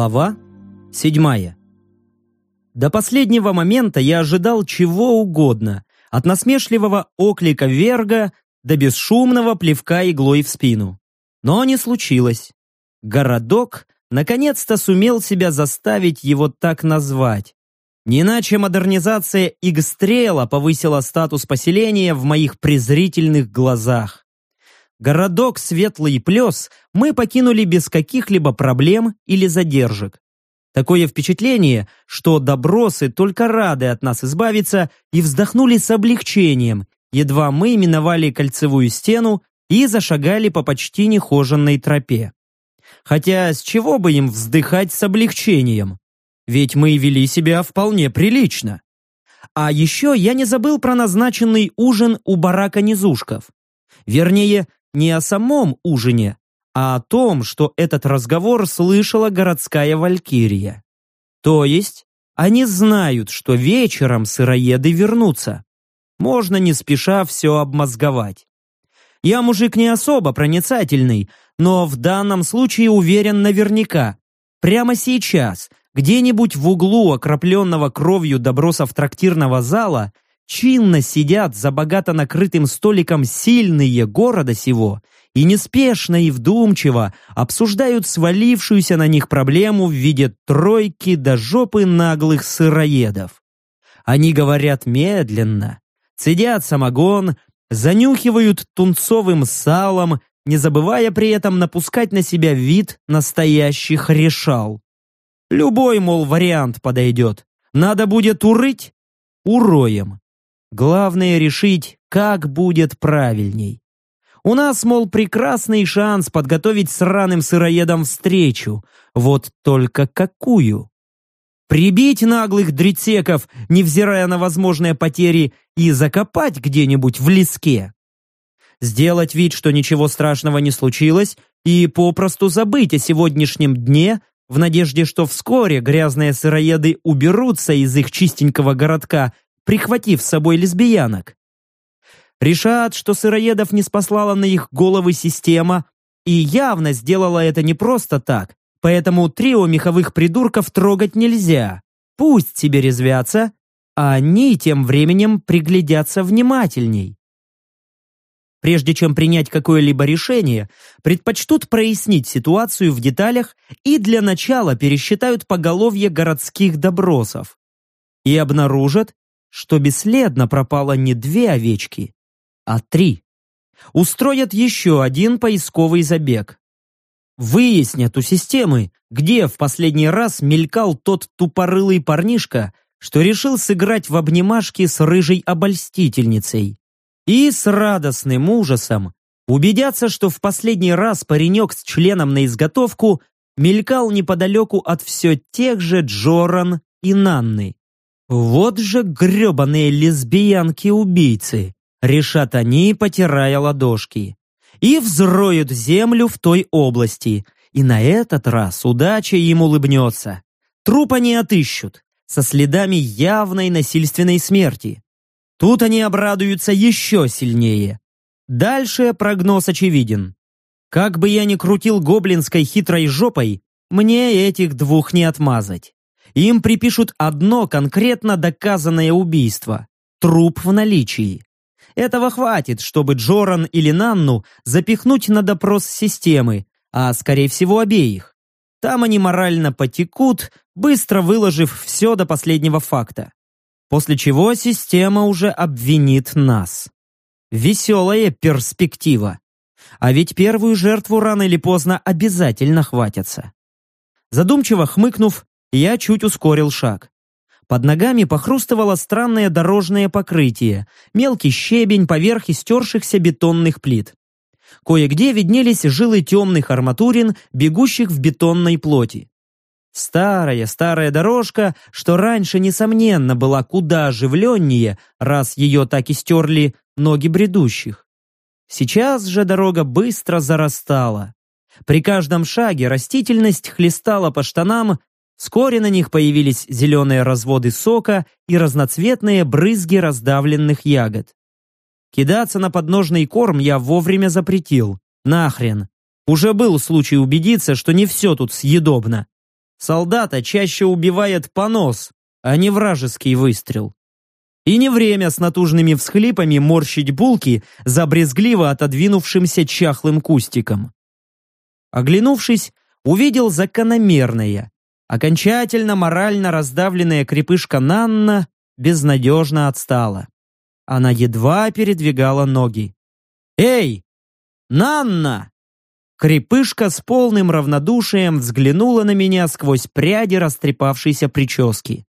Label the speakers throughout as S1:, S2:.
S1: Глава седьмая. До последнего момента я ожидал чего угодно, от насмешливого оклика Верга до бесшумного плевка иглой в спину. Но не случилось. Городок наконец-то сумел себя заставить его так назвать. Не иначе модернизация Игстрела повысила статус поселения в моих презрительных глазах. Городок Светлый Плес мы покинули без каких-либо проблем или задержек. Такое впечатление, что добросы только рады от нас избавиться и вздохнули с облегчением, едва мы миновали кольцевую стену и зашагали по почти нехоженной тропе. Хотя с чего бы им вздыхать с облегчением? Ведь мы вели себя вполне прилично. А еще я не забыл про назначенный ужин у барака Низушков. Вернее, не о самом ужине, а о том, что этот разговор слышала городская валькирия. То есть, они знают, что вечером сыроеды вернутся. Можно не спеша все обмозговать. Я мужик не особо проницательный, но в данном случае уверен наверняка. Прямо сейчас, где-нибудь в углу окропленного кровью добросов трактирного зала, чинно сидят за богато накрытым столиком сильные города сего и неспешно и вдумчиво обсуждают свалившуюся на них проблему в виде тройки до жопы наглых сыроедов. Они говорят медленно, цедят самогон, занюхивают тунцовым салом, не забывая при этом напускать на себя вид настоящих решал. Любой, мол, вариант подойдет. Надо будет урыть? Уроем. Главное решить, как будет правильней. У нас, мол, прекрасный шанс подготовить сраным сыроедам встречу. Вот только какую? Прибить наглых дрицеков, невзирая на возможные потери, и закопать где-нибудь в леске? Сделать вид, что ничего страшного не случилось, и попросту забыть о сегодняшнем дне, в надежде, что вскоре грязные сыроеды уберутся из их чистенького городка прихватив с собой лесбиянок. Решат, что сыроедов не спаслала на их головы система и явно сделала это не просто так, поэтому трио меховых придурков трогать нельзя. Пусть себе резвятся, а они тем временем приглядятся внимательней. Прежде чем принять какое-либо решение, предпочтут прояснить ситуацию в деталях и для начала пересчитают поголовье городских добросов. И обнаружат, что бесследно пропало не две овечки, а три. Устроят еще один поисковый забег. Выяснят у системы, где в последний раз мелькал тот тупорылый парнишка, что решил сыграть в обнимашки с рыжей обольстительницей. И с радостным ужасом убедятся, что в последний раз паренек с членом на изготовку мелькал неподалеку от все тех же Джоран и Нанны. Вот же гребаные лесбиянки-убийцы, решат они, потирая ладошки. И взроют землю в той области. И на этот раз удача им улыбнется. Труп они отыщут, со следами явной насильственной смерти. Тут они обрадуются еще сильнее. Дальше прогноз очевиден. Как бы я ни крутил гоблинской хитрой жопой, мне этих двух не отмазать. Им припишут одно конкретно доказанное убийство – труп в наличии. Этого хватит, чтобы Джоран или Нанну запихнуть на допрос системы, а скорее всего обеих. Там они морально потекут, быстро выложив все до последнего факта. После чего система уже обвинит нас. Веселая перспектива. А ведь первую жертву рано или поздно обязательно хватятся. Задумчиво хмыкнув, я чуть ускорил шаг. Под ногами похрустывало странное дорожное покрытие, мелкий щебень поверх истершихся бетонных плит. Кое-где виднелись жилы темных арматурин, бегущих в бетонной плоти. Старая, старая дорожка, что раньше, несомненно, была куда оживленнее, раз ее так и стерли ноги бредущих. Сейчас же дорога быстро зарастала. При каждом шаге растительность хлестала по штанам, Вскоре на них появились зеленые разводы сока и разноцветные брызги раздавленных ягод. Кидаться на подножный корм я вовремя запретил. Нахрен. Уже был случай убедиться, что не все тут съедобно. солдата чаще убивает понос, а не вражеский выстрел. И не время с натужными всхлипами морщить булки за брезгливо отодвинувшимся чахлым кустиком. Оглянувшись, увидел закономерное. Окончательно морально раздавленная крепышка Нанна безнадежно отстала. Она едва передвигала ноги. «Эй! Нанна!» Крепышка с полным равнодушием взглянула на меня сквозь пряди растрепавшейся прически.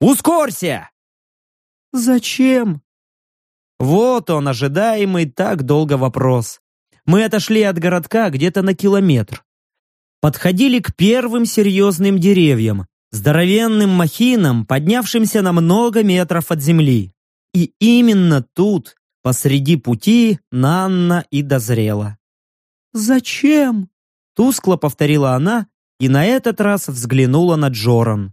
S1: «Ускорься!» «Зачем?» Вот он, ожидаемый так долго вопрос. Мы отошли от городка где-то на километр. Подходили к первым серьезным деревьям, здоровенным махинам, поднявшимся на много метров от земли. И именно тут, посреди пути, Нанна и дозрела. «Зачем?» — тускло повторила она и на этот раз взглянула на Джоран.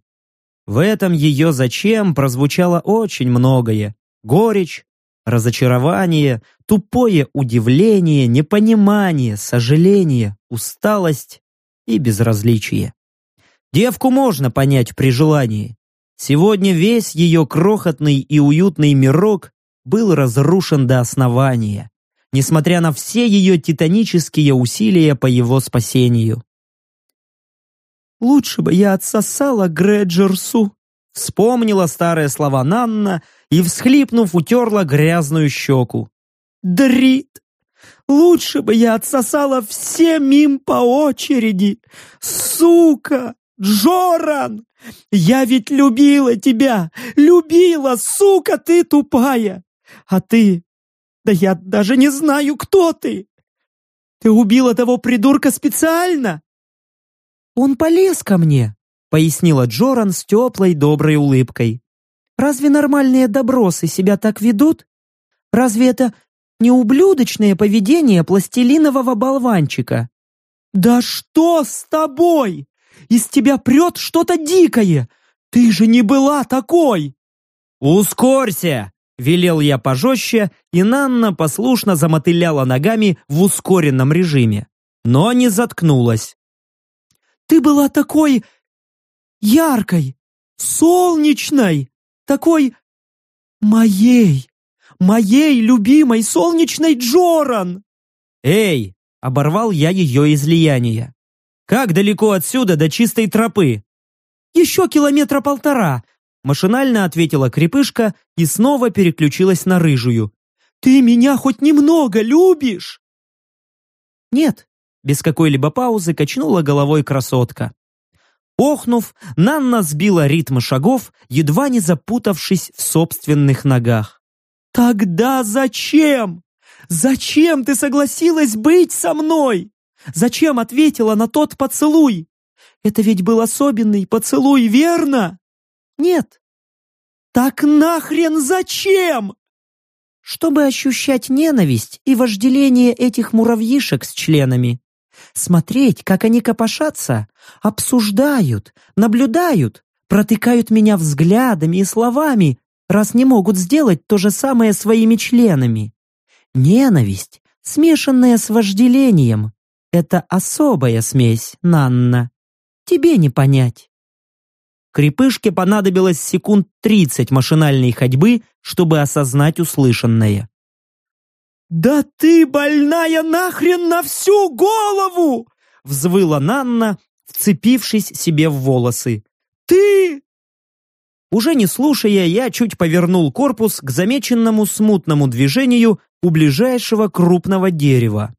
S1: В этом ее «зачем» прозвучало очень многое. Горечь, разочарование, тупое удивление, непонимание, сожаление, усталость и безразличие. Девку можно понять при желании. Сегодня весь ее крохотный и уютный мирок был разрушен до основания, несмотря на все ее титанические усилия по его спасению. «Лучше бы я отсосала Греджерсу», вспомнила старые слова Нанна и, всхлипнув, утерла грязную щеку. «Дрит! Лучше бы я отсосала всем им по очереди! Сука! Джоран! Я ведь любила тебя! Любила, сука ты тупая! А ты... Да я даже не знаю, кто ты! Ты убила того придурка специально!» «Он полез ко мне», — пояснила Джоран с теплой доброй улыбкой. «Разве нормальные добросы себя так ведут? Разве это не ублюдочное поведение пластилинового болванчика?» «Да что с тобой? Из тебя прет что-то дикое! Ты же не была такой!» «Ускорься!» — велел я пожестче, и Нанна послушно замотыляла ногами в ускоренном режиме, но не заткнулась. «Ты была такой яркой, солнечной, такой моей, моей любимой солнечной Джоран!» «Эй!» — оборвал я ее излияние. «Как далеко отсюда до чистой тропы?» «Еще километра полтора», — машинально ответила крепышка и снова переключилась на рыжую. «Ты меня хоть немного любишь?» «Нет», — без какой-либо паузы качнула головой красотка. Охнув, Нанна сбила ритм шагов, едва не запутавшись в собственных ногах. «Тогда зачем? Зачем ты согласилась быть со мной?» Зачем ответила на тот поцелуй? Это ведь был особенный поцелуй, верно? Нет. Так нахрен зачем? Чтобы ощущать ненависть и вожделение этих муравьишек с членами. Смотреть, как они копошатся, обсуждают, наблюдают, протыкают меня взглядами и словами, раз не могут сделать то же самое своими членами. Ненависть, смешанная с вожделением, это особая смесь, Нанна. Тебе не понять. Крепышке понадобилось секунд тридцать машинальной ходьбы, чтобы осознать услышанное. «Да ты больная нахрен на всю голову!» взвыла Нанна, вцепившись себе в волосы. «Ты!» Уже не слушая, я чуть повернул корпус к замеченному смутному движению у ближайшего крупного дерева.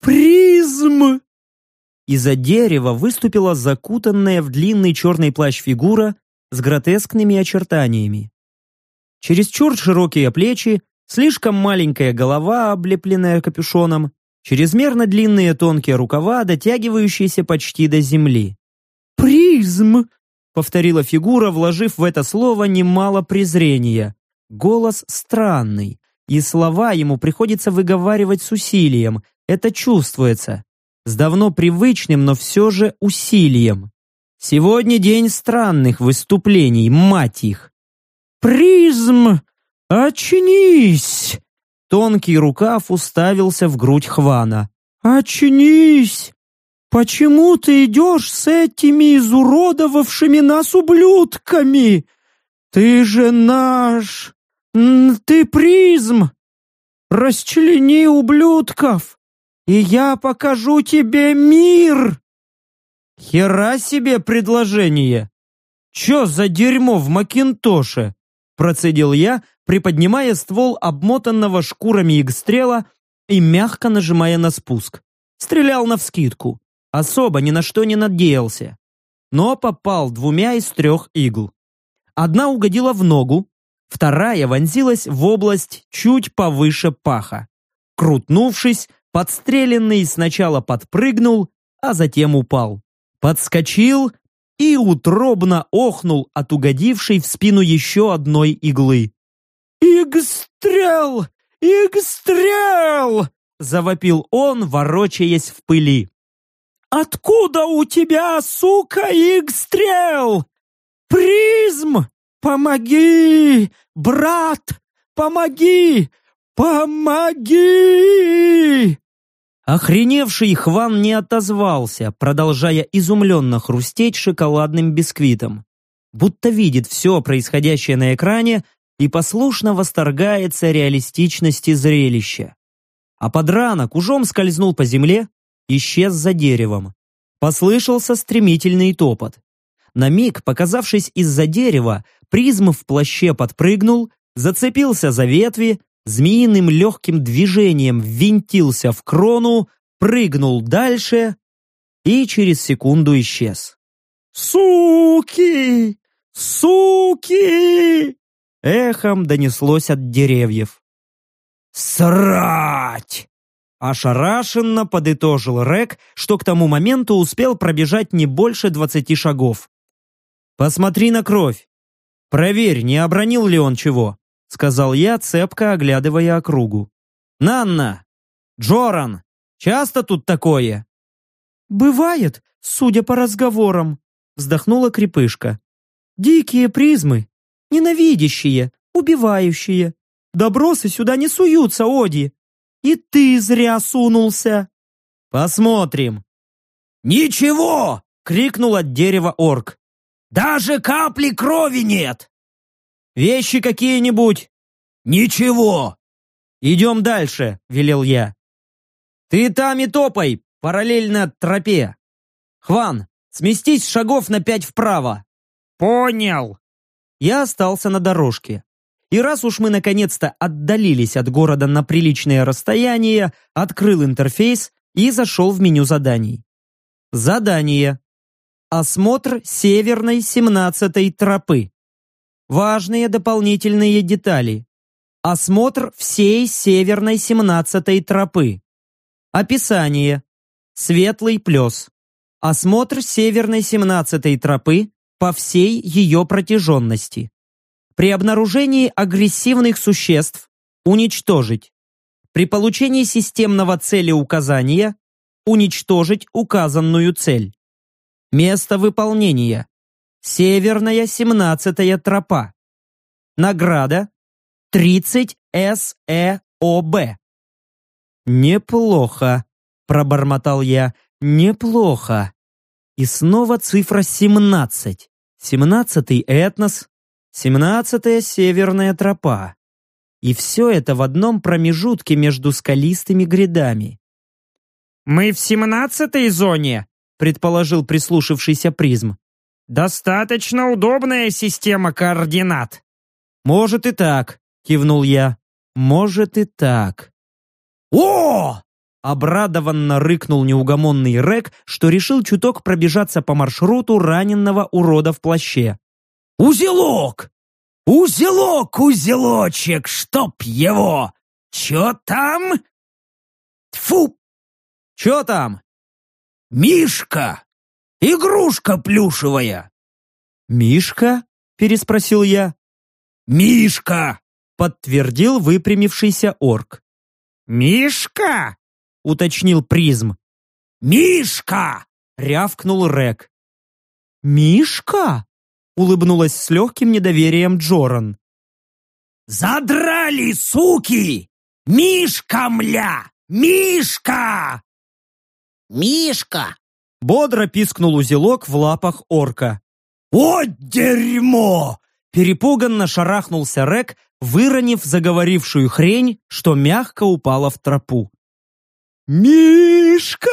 S1: «Призм!» Из-за дерева выступила закутанная в длинный черный плащ фигура с гротескными очертаниями. Чересчур широкие плечи, слишком маленькая голова, облепленная капюшоном, чрезмерно длинные тонкие рукава, дотягивающиеся почти до земли. «Призм!» — повторила фигура, вложив в это слово немало презрения. Голос странный, и слова ему приходится выговаривать с усилием, это чувствуется. С давно привычным, но все же усилием. Сегодня день странных выступлений, мать их. «Призм! Очнись!» Тонкий рукав уставился в грудь Хвана. «Очнись! «Почему ты идешь с этими изуродовавшими нас ублюдками? Ты же наш... Ты призм! Расчлени ублюдков, и я покажу тебе мир!» «Хера себе предложение! Чё за дерьмо в Макинтоше?» Процедил я, приподнимая ствол обмотанного шкурами игстрела и мягко нажимая на спуск. Стрелял навскидку. Особо ни на что не надеялся. Но попал двумя из трех игл. Одна угодила в ногу, вторая вонзилась в область чуть повыше паха. Крутнувшись, подстреленный сначала подпрыгнул, а затем упал. Подскочил и утробно охнул от угодившей в спину еще одной иглы. «Игстрел! Игстрел!» — завопил он, ворочаясь в пыли. «Откуда у тебя, сука, игстрел? Призм! Помоги! Брат, помоги! Помоги!» Охреневший Хван не отозвался, продолжая изумленно хрустеть шоколадным бисквитом. Будто видит все происходящее на экране и послушно восторгается реалистичности зрелища. А подранок ужом скользнул по земле, исчез за деревом. Послышался стремительный топот. На миг, показавшись из-за дерева, призм в плаще подпрыгнул, зацепился за ветви, змеиным легким движением ввинтился в крону, прыгнул дальше и через секунду исчез. «Суки! Суки!» Эхом донеслось от деревьев. «Срать!» Ошарашенно подытожил Рек, что к тому моменту успел пробежать не больше двадцати шагов. «Посмотри на кровь. Проверь, не обронил ли он чего сказал я, цепко оглядывая округу. «Нанна! Джоран! Часто тут такое?» «Бывает, судя по разговорам», вздохнула крепышка. «Дикие призмы, ненавидящие, убивающие. Добросы сюда не суются, Оди. И ты зря сунулся». «Посмотрим». «Ничего!» — крикнул от дерева орк. «Даже капли крови нет!» Вещи какие-нибудь?» «Ничего!» «Идем дальше», — велел я. «Ты там и топай, параллельно тропе. Хван, сместись шагов на пять вправо». «Понял». Я остался на дорожке. И раз уж мы наконец-то отдалились от города на приличное расстояние, открыл интерфейс и зашел в меню заданий. Задание. Осмотр северной 17-й тропы. Важные дополнительные детали. Осмотр всей северной 17-й тропы. Описание. Светлый плес. Осмотр северной 17-й тропы по всей ее протяженности. При обнаружении агрессивных существ уничтожить. При получении системного целеуказания уничтожить указанную цель. Место выполнения. Северная 17-я тропа. Награда 30 СЭОБ. Неплохо, пробормотал я. Неплохо. И снова цифра 17. 17-й этнос, 17-я северная тропа. И все это в одном промежутке между скалистыми грядами. «Мы в семнадцатой зоне», — предположил прислушавшийся призм. Достаточно удобная система координат. Может и так, кивнул я. Может и так. О! Обрадованно рыкнул неугомонный Рек, что решил чуток пробежаться по маршруту раненного урода в плаще. «Узелок! Узелок, узелочек, чтоб его! Чё там?» Тфу! «Чё там?» «Мишка!» Игрушка плюшевая!» «Мишка?» — переспросил я. «Мишка!» — подтвердил выпрямившийся орк. «Мишка?» — уточнил призм. «Мишка!» — рявкнул Рек. «Мишка?» — улыбнулась с легким недоверием Джоран. «Задрали, суки! Мишка, мля! Мишка!»
S2: «Мишка!»
S1: Бодро пискнул узелок в лапах орка.
S2: «О, дерьмо!»
S1: Перепуганно шарахнулся Рек, выронив заговорившую хрень, что мягко упала в тропу. «Мишка!»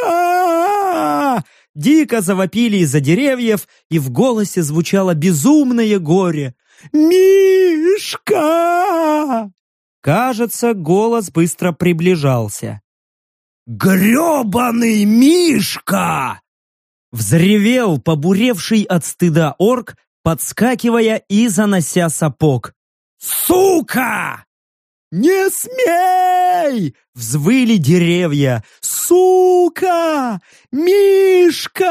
S1: Дико завопили из-за деревьев, и в голосе звучало безумное горе. «Мишка!» Кажется, голос быстро приближался.
S2: «Гребаный Мишка!»
S1: Взревел побуревший от стыда орк, подскакивая и занося сапог.
S2: «Сука!»
S1: «Не смей!» — взвыли деревья. «Сука! Мишка!»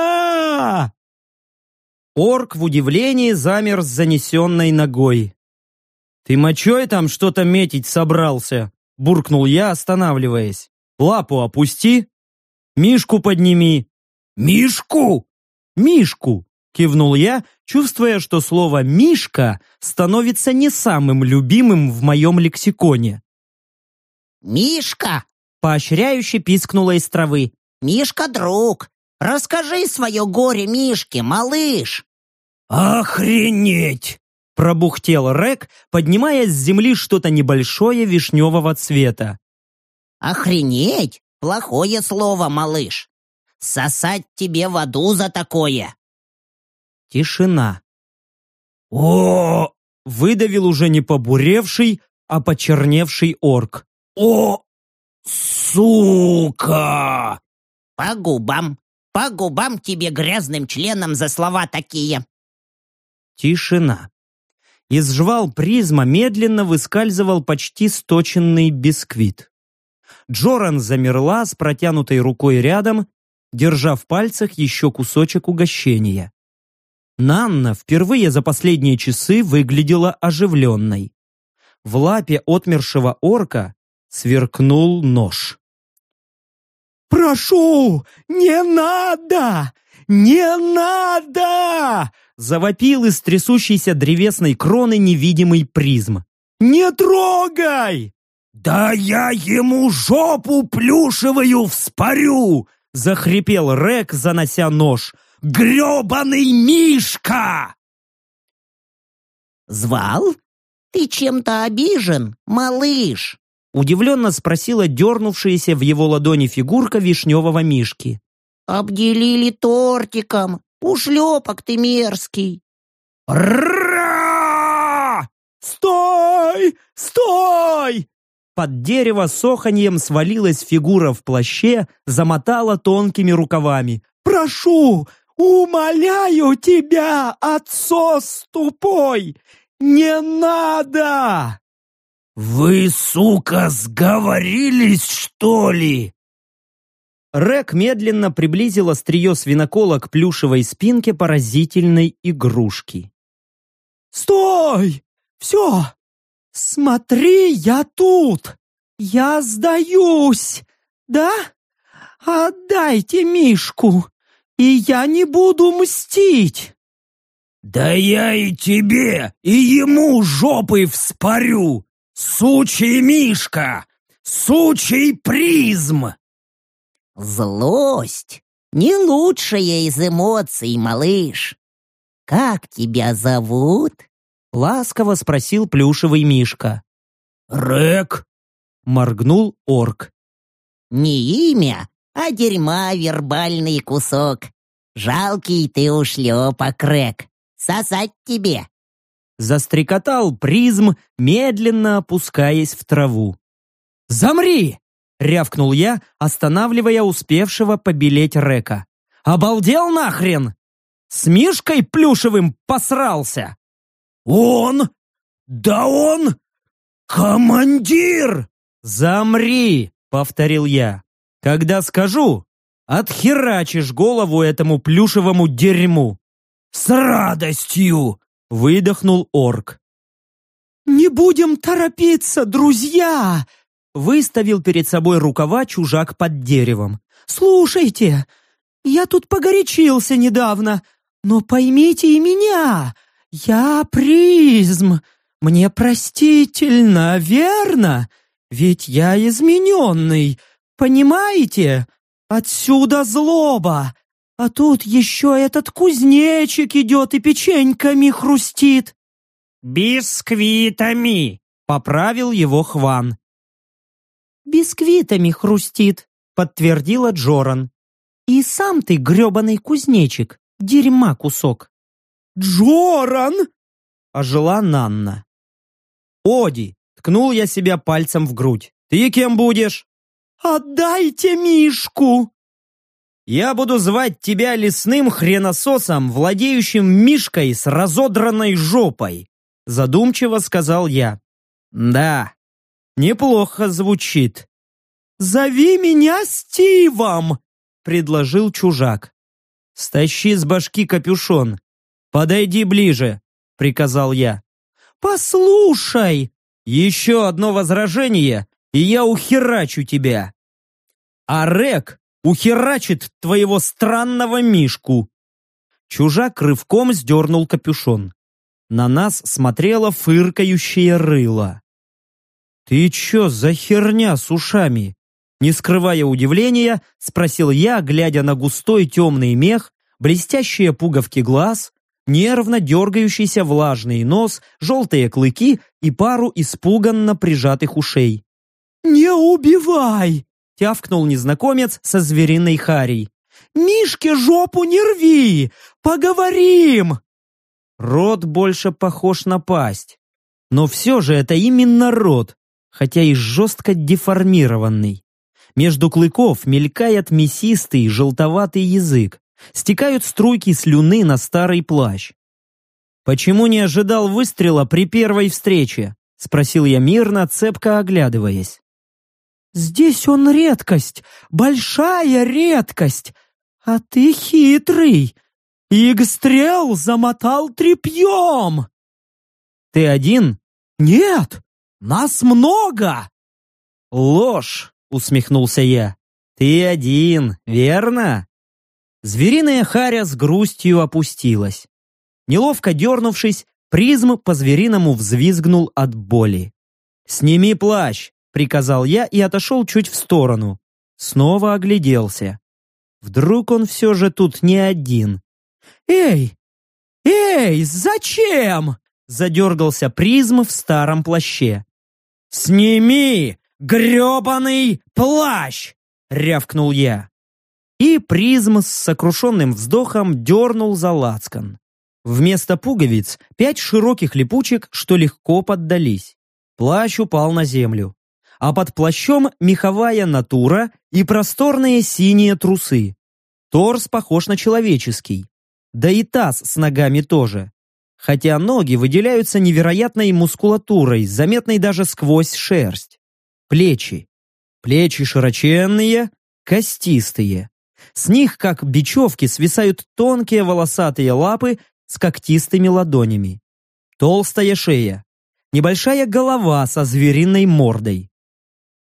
S1: Орк в удивлении замер с занесенной ногой. «Ты мочой там что-то метить собрался?» — буркнул я, останавливаясь. «Лапу опусти! Мишку подними!»
S2: «Мишку?»
S1: «Мишку!» — кивнул я, чувствуя, что слово «мишка» становится не самым любимым в моем лексиконе.
S3: «Мишка!»
S1: — поощряюще пискнула из травы.
S3: «Мишка, друг! Расскажи свое горе Мишке, малыш!»
S2: «Охренеть!»
S1: — пробухтел Рек, поднимая с земли что-то небольшое вишневого цвета.
S3: «Охренеть? Плохое слово, малыш! Сосать тебе в аду за такое!»
S1: Тишина.
S2: «О!»
S1: — выдавил уже не побуревший, а почерневший орк.
S2: «О! Сука!»
S3: «По губам! По губам тебе грязным членом за слова такие!»
S1: Тишина. Из жвал призма медленно выскальзывал почти сточенный бисквит. Джоран замерла с протянутой рукой рядом, держа в пальцах еще кусочек угощения. Нанна впервые за последние часы выглядела оживленной. В лапе отмершего орка сверкнул нож. «Прошу, не надо! Не надо!» завопил из трясущейся древесной кроны невидимый призм. «Не трогай!»
S2: «Да я ему жопу плюшевую вспорю!»
S1: захрипел Рек, занося нож.
S2: «Гребаный Мишка!»
S3: «Звал? Ты чем-то обижен, малыш?»
S1: Удивленно спросила дернувшаяся в его ладони фигурка вишневого Мишки.
S3: «Обделили тортиком. Ушлепок ты мерзкий!»
S2: «Ра!»
S1: «Стой! Стой!» Под дерево с оханьем свалилась фигура в плаще, замотала тонкими рукавами. «Прошу! Умоляю тебя, отсос тупой! Не надо!»
S2: «Вы, сука, сговорились, что ли?»
S1: Рек медленно приблизил острие свинокола к плюшевой спинке поразительной игрушки. «Стой! Все! Смотри, я тут! Я сдаюсь! Да? Отдайте Мишку, и я не буду мстить!»
S2: «Да я и тебе, и ему жопы вспорю! Сучий Мишка! Сучий призм!»
S3: Злость — не лучшая из эмоций, малыш. Как тебя зовут?
S1: Ласково спросил плюшевый мишка.
S2: «Рек!»
S1: — моргнул орк.
S3: Не имя, а дерьма вербальный кусок. Жалкий ты ушлепок, Рек. Сосать тебе.
S1: Застрекотал призм, медленно опускаясь в траву. «Замри!» рявкнул я, останавливая успевшего побелеть Река. «Обалдел нахрен! С Мишкой Плюшевым посрался!»
S2: «Он? Да он! Командир!»
S1: «Замри!» — повторил я. «Когда скажу, отхерачишь голову этому плюшевому дерьму!»
S2: «С радостью!»
S1: — выдохнул орк. «Не будем торопиться, друзья!» Выставил перед собой рукава чужак под деревом. «Слушайте, я тут погорячился недавно, но поймите и меня. Я призм. Мне простительно, верно? Ведь я измененный, понимаете? Отсюда злоба, А тут еще этот кузнечик идет и печеньками хрустит. Бисквитами, поправил его Хван. Бисквитами хрустит, подтвердила Джоран. И сам ты гребаный кузнечик, дерьма кусок.
S2: Джоран!
S1: Ожила Нанна. Оди, ткнул я себя пальцем в грудь. Ты кем будешь?
S2: Отдайте Мишку!
S1: Я буду звать тебя лесным хренососом, владеющим мишкой с разодранной жопой, задумчиво сказал я. Да, неплохо звучит.
S2: Зови меня Стивом, предложил чужак.
S1: Стащи с башки капюшон. Подойди ближе, приказал я.
S2: Послушай,
S1: еще одно возражение, и я ухерачу тебя. А Рек ухерачит твоего странного Мишку. Чужак рывком сдернул капюшон. На нас смотрело фыркающее рыло. «Ты чё за херня с ушами?» Не скрывая удивления, спросил я, глядя на густой темный мех, блестящие пуговки глаз, нервно дергающийся влажный нос, желтые клыки и пару испуганно прижатых ушей.
S2: «Не убивай!»
S1: — тявкнул незнакомец со звериной харей.
S2: «Мишке жопу не рви! Поговорим!»
S1: Рот больше похож на пасть. Но все же это именно рот, хотя и жестко деформированный. Между клыков мелькает мясистый желтоватый язык. Стекают струйки слюны на старый плащ. «Почему не ожидал выстрела при первой встрече?» — спросил я мирно, цепко оглядываясь.
S2: «Здесь он редкость, большая редкость, а ты хитрый. Игстрел замотал тряпьем!»
S1: «Ты один?»
S2: «Нет, нас много!»
S1: «Ложь!» — усмехнулся я. «Ты один, верно?» Звериная харя с грустью опустилась. Неловко дернувшись, призм по-звериному взвизгнул от боли. «Сними плащ!» — приказал я и отошел чуть в сторону. Снова огляделся. Вдруг он все же тут не один.
S2: «Эй! Эй, зачем?» — задергался призм в старом плаще.
S1: «Сними гребаный плащ!» — рявкнул я. И призм с сокрушенным вздохом дернул за лацкан. Вместо пуговиц пять широких липучек, что легко поддались. Плащ упал на землю. А под плащом меховая натура и просторные синие трусы. Торс похож на человеческий. Да и таз с ногами тоже. Хотя ноги выделяются невероятной мускулатурой, заметной даже сквозь шерсть. Плечи. Плечи широченные, костистые. С них, как бечевки, свисают тонкие волосатые лапы с когтистыми ладонями. Толстая шея. Небольшая голова со звериной мордой.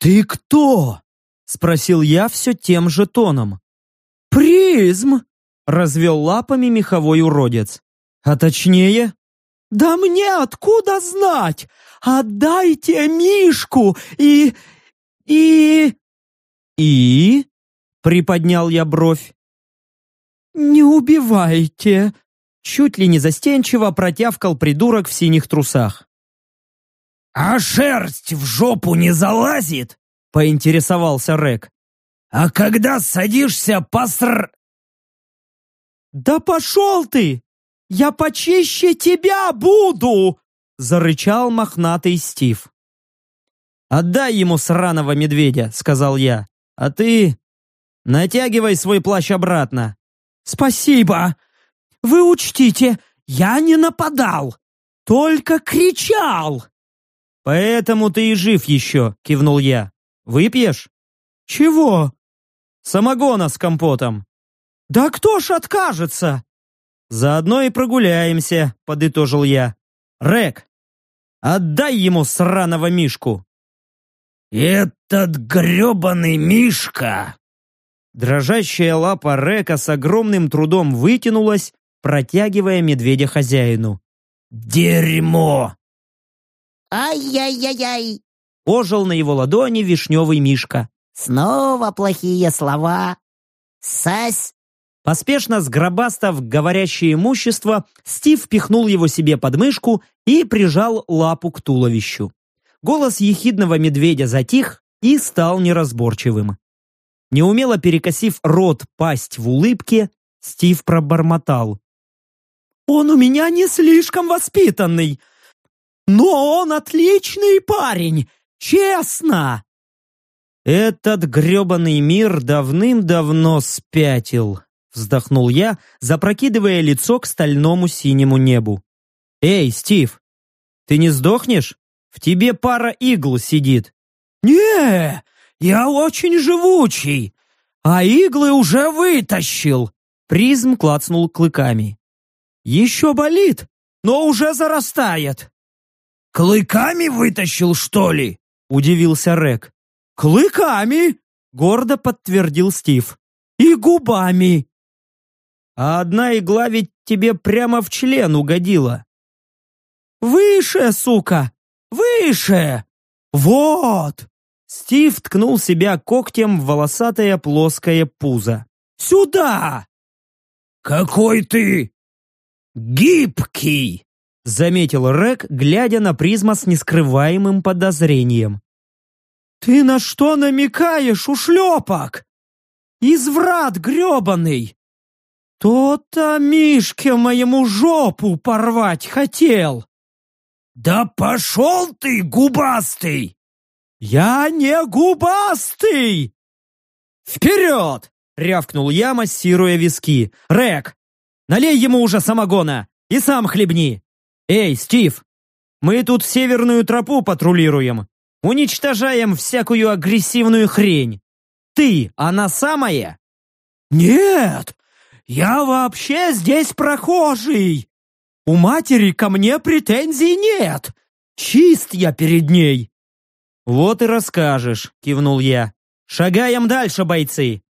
S2: «Ты кто?» — спросил я все тем же тоном. «Призм!» — развел лапами меховой уродец.
S1: «А точнее?»
S2: «Да мне откуда знать? Отдайте Мишку и... и...»
S1: «И?» Приподнял я бровь.
S2: «Не убивайте!»
S1: Чуть ли не застенчиво протявкал придурок в синих трусах.
S2: «А шерсть в жопу не залазит?»
S1: Поинтересовался Рек.
S2: «А когда садишься поср...» «Да пошел ты! Я почище тебя буду!» Зарычал мохнатый Стив.
S1: «Отдай ему сраного медведя», — сказал я. «А ты Натягивай свой плащ обратно.
S2: Спасибо. Вы учтите, я не нападал, только кричал.
S1: Поэтому ты и жив еще, кивнул я. Выпьешь?
S2: Чего?
S1: Самогона с компотом.
S2: Да кто ж откажется?
S1: Заодно и прогуляемся, подытожил я. Рек, отдай ему сраного Мишку.
S2: Этот гребаный Мишка
S1: Дрожащая лапа Река с огромным трудом вытянулась, протягивая медведя хозяину.
S2: «Дерьмо!»
S3: «Ай-яй-яй-яй!»
S1: Ожил на его ладони вишневый мишка.
S3: «Снова плохие слова. Сась
S1: Поспешно сгробастав говорящее имущество, Стив пихнул его себе под мышку и прижал лапу к туловищу. Голос ехидного медведя затих и стал неразборчивым. Неумело перекосив рот пасть в улыбке, Стив пробормотал. «Он у меня не слишком воспитанный, но он отличный парень, честно!» «Этот гребаный мир давным-давно спятил», вздохнул я, запрокидывая лицо к стальному синему небу. «Эй, Стив, ты не сдохнешь? В тебе пара игл сидит».
S2: «Не, я очень живучий, а иглы уже вытащил!»
S1: Призм клацнул клыками.
S2: «Еще болит, но уже зарастает!» «Клыками вытащил, что ли?» Удивился Рек. «Клыками!» Гордо подтвердил Стив. «И губами!»
S1: а одна игла ведь тебе прямо в член угодила.
S2: «Выше, сука! Выше! Вот!»
S1: Стив ткнул себя когтем в волосатое плоское пузо.
S2: «Сюда!» «Какой ты гибкий!»
S1: Заметил Рек, глядя на призма с нескрываемым подозрением.
S2: «Ты на что намекаешь, ушлепок? Изврат гребаный! «То-то Мишке моему жопу порвать хотел!» «Да пошел ты, губастый!» «Я не губастый!»
S1: «Вперед!» — рявкнул я, массируя виски. «Рэк, налей ему уже самогона и сам хлебни! Эй, Стив, мы тут северную тропу патрулируем, уничтожаем всякую агрессивную хрень. Ты она самая?»
S2: «Нет, я вообще здесь прохожий. У матери ко мне претензий нет. Чист я перед ней.
S1: Вот и расскажешь, кивнул я. Шагаем дальше, бойцы.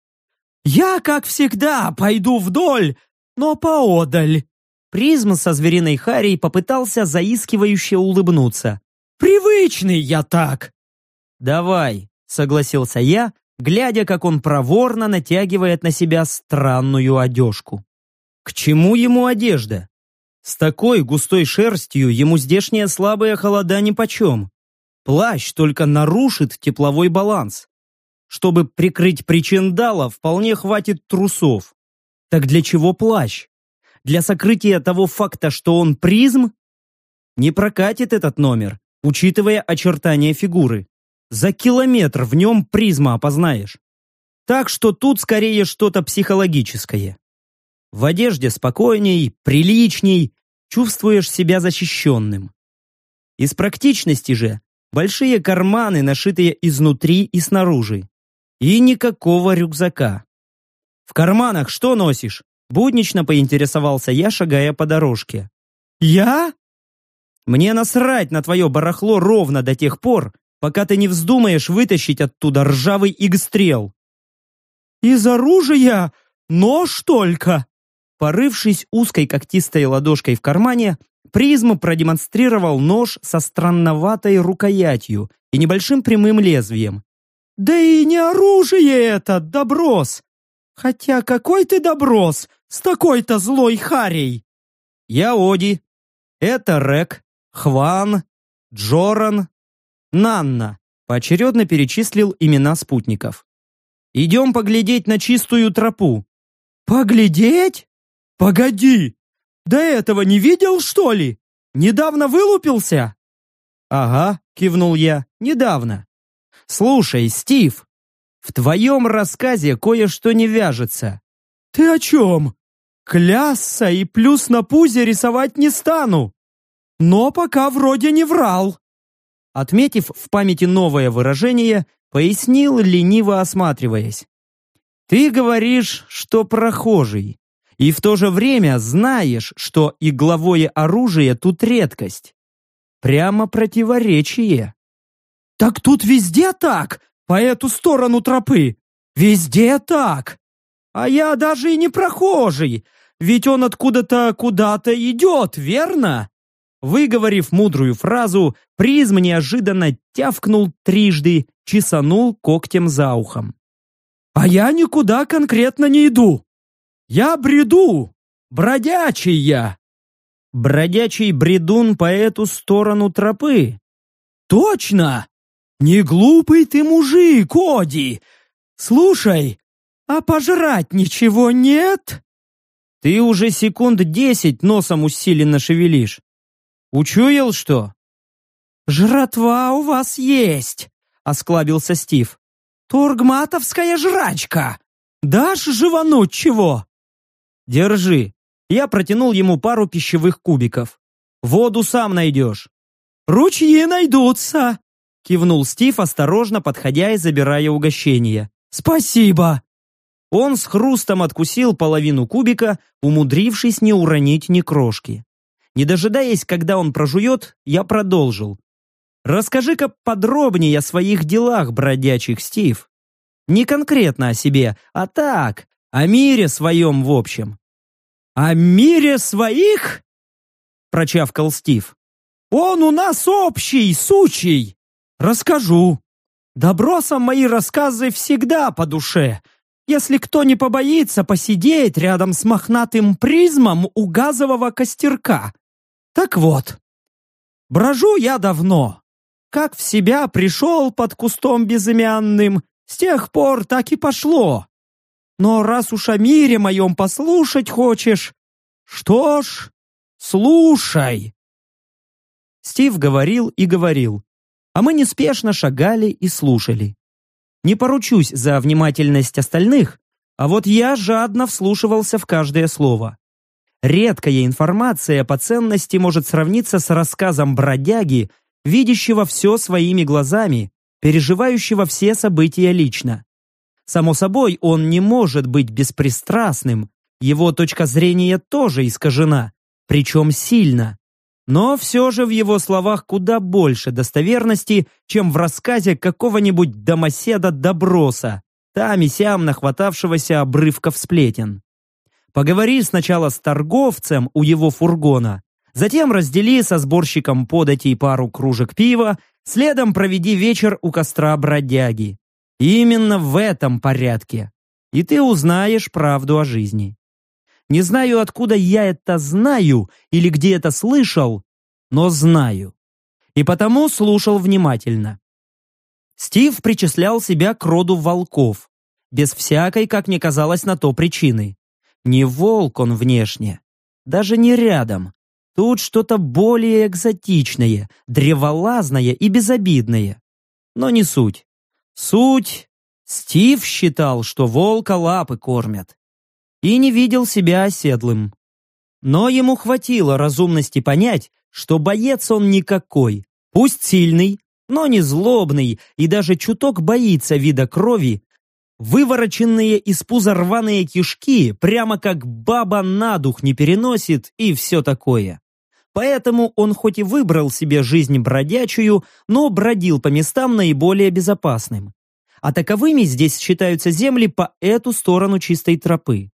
S2: Я, как всегда, пойду вдоль, но поодаль.
S1: Призм со звериной харей попытался заискивающе улыбнуться.
S2: «Привычный я так!»
S1: «Давай», — согласился я, глядя, как он проворно натягивает на себя странную одежку. К чему ему одежда? С такой густой шерстью ему здешняя слабая холода нипочем. Плащ только нарушит тепловой баланс. Чтобы прикрыть причиндала, вполне хватит трусов. Так для чего плащ? Для сокрытия того факта, что он призм? Не прокатит этот номер, учитывая очертания фигуры. За километр в нем призма опознаешь. Так что тут скорее что-то психологическое. В одежде спокойней, приличней, чувствуешь себя защищенным. Из практичности же большие карманы, нашитые изнутри и снаружи. И никакого рюкзака. В карманах что носишь? Буднично поинтересовался я, шагая по дорожке.
S2: «Я?»
S1: «Мне насрать на твое барахло ровно до тех пор, пока ты не вздумаешь вытащить оттуда ржавый игстрел.
S2: «Из оружия нож только!»
S1: Порывшись узкой когтистой ладошкой в кармане, призм продемонстрировал нож со странноватой рукоятью и небольшим прямым лезвием.
S2: «Да и не оружие это, доброс! Хотя какой ты доброс с такой-то злой харей!»
S1: «Я Оди. Это Рек, Хван, Джоран, Нанна поочередно перечислил имена спутников. «Идем поглядеть на чистую тропу».
S2: «Поглядеть? Погоди! До этого не видел, что ли? Недавно вылупился?»
S1: «Ага», — кивнул я, — «недавно». «Слушай, Стив, в твоем рассказе кое-что не вяжется».
S2: «Ты о чем? Клясса и плюс на пузе рисовать не стану. Но пока вроде не врал».
S1: Отметив в памяти новое выражение, пояснил, лениво осматриваясь. «Ты говоришь, что прохожий, и в то же время знаешь, что игловое оружие тут редкость. Прямо противоречие».
S2: «Так тут везде так, по эту сторону тропы. Везде так. А я даже и не прохожий, ведь он откуда-то куда-то идет, верно?»
S1: Выговорив мудрую фразу, призм неожиданно тявкнул трижды, чесанул когтем за ухом.
S2: «А я никуда конкретно не иду. Я бреду! Бродячий я!»
S1: Бродячий бредун по эту сторону тропы.
S2: «Точно! Не глупый ты мужик, Коди! Слушай, а пожрать ничего нет?»
S1: Ты уже секунд десять носом усиленно шевелишь. Учуял что?
S2: «Жратва у вас есть!» — осклабился Стив. «Тургматовская жрачка! Дашь живануть чего?»
S1: «Держи!» Я протянул ему пару пищевых кубиков. «Воду сам найдешь!»
S2: «Ручьи найдутся!» — кивнул
S1: Стив, осторожно подходя и забирая угощение.
S2: «Спасибо!»
S1: Он с хрустом откусил половину кубика, умудрившись не уронить ни крошки. Не дожидаясь, когда он прожует, я продолжил. «Расскажи-ка подробнее о своих делах, бродячих, Стив. Не конкретно о себе, а так, о мире своем в общем».
S2: «О мире своих?» – прочавкал Стив. «Он у нас общий, сучий. Расскажу. Добросом мои рассказы всегда по душе, если кто не побоится посидеть рядом с мохнатым призмом у газового костерка. Так вот, брожу я давно. Как в себя пришел под кустом безымянным, с тех пор так и пошло. Но раз уж о мире моем послушать хочешь, что ж, слушай.
S1: Стив говорил и говорил, а мы неспешно шагали и слушали. Не поручусь за внимательность остальных, а вот я жадно вслушивался в каждое слово. Редкая информация по ценности может сравниться с рассказом бродяги, видящего все своими глазами, переживающего все события лично. Само собой, он не может быть беспристрастным, его точка зрения тоже искажена, причем сильно. Но все же в его словах куда больше достоверности, чем в рассказе какого-нибудь домоседа-доброса, там и сям нахватавшегося обрывков сплетен. Поговори сначала с торговцем у его фургона, затем раздели со сборщиком податей пару кружек пива, следом проведи вечер у костра бродяги. Именно в этом порядке. И ты узнаешь правду о жизни. Не знаю, откуда я это знаю или где это слышал, но знаю. И потому слушал внимательно. Стив причислял себя к роду волков, без всякой, как мне казалось, на то причины. Не волк он внешне, даже не рядом. Тут что-то более экзотичное, древолазное и безобидное. Но не суть. Суть. Стив считал, что волка лапы кормят и не видел себя оседлым. Но ему хватило разумности понять, что боец он никакой, пусть сильный, но не злобный и даже чуток боится вида крови, вывороченные из пуза рваные кишки, прямо как баба на дух не переносит и все такое. Поэтому он хоть и выбрал себе жизнь бродячую, но бродил по местам наиболее безопасным. А таковыми здесь считаются земли по эту сторону чистой тропы.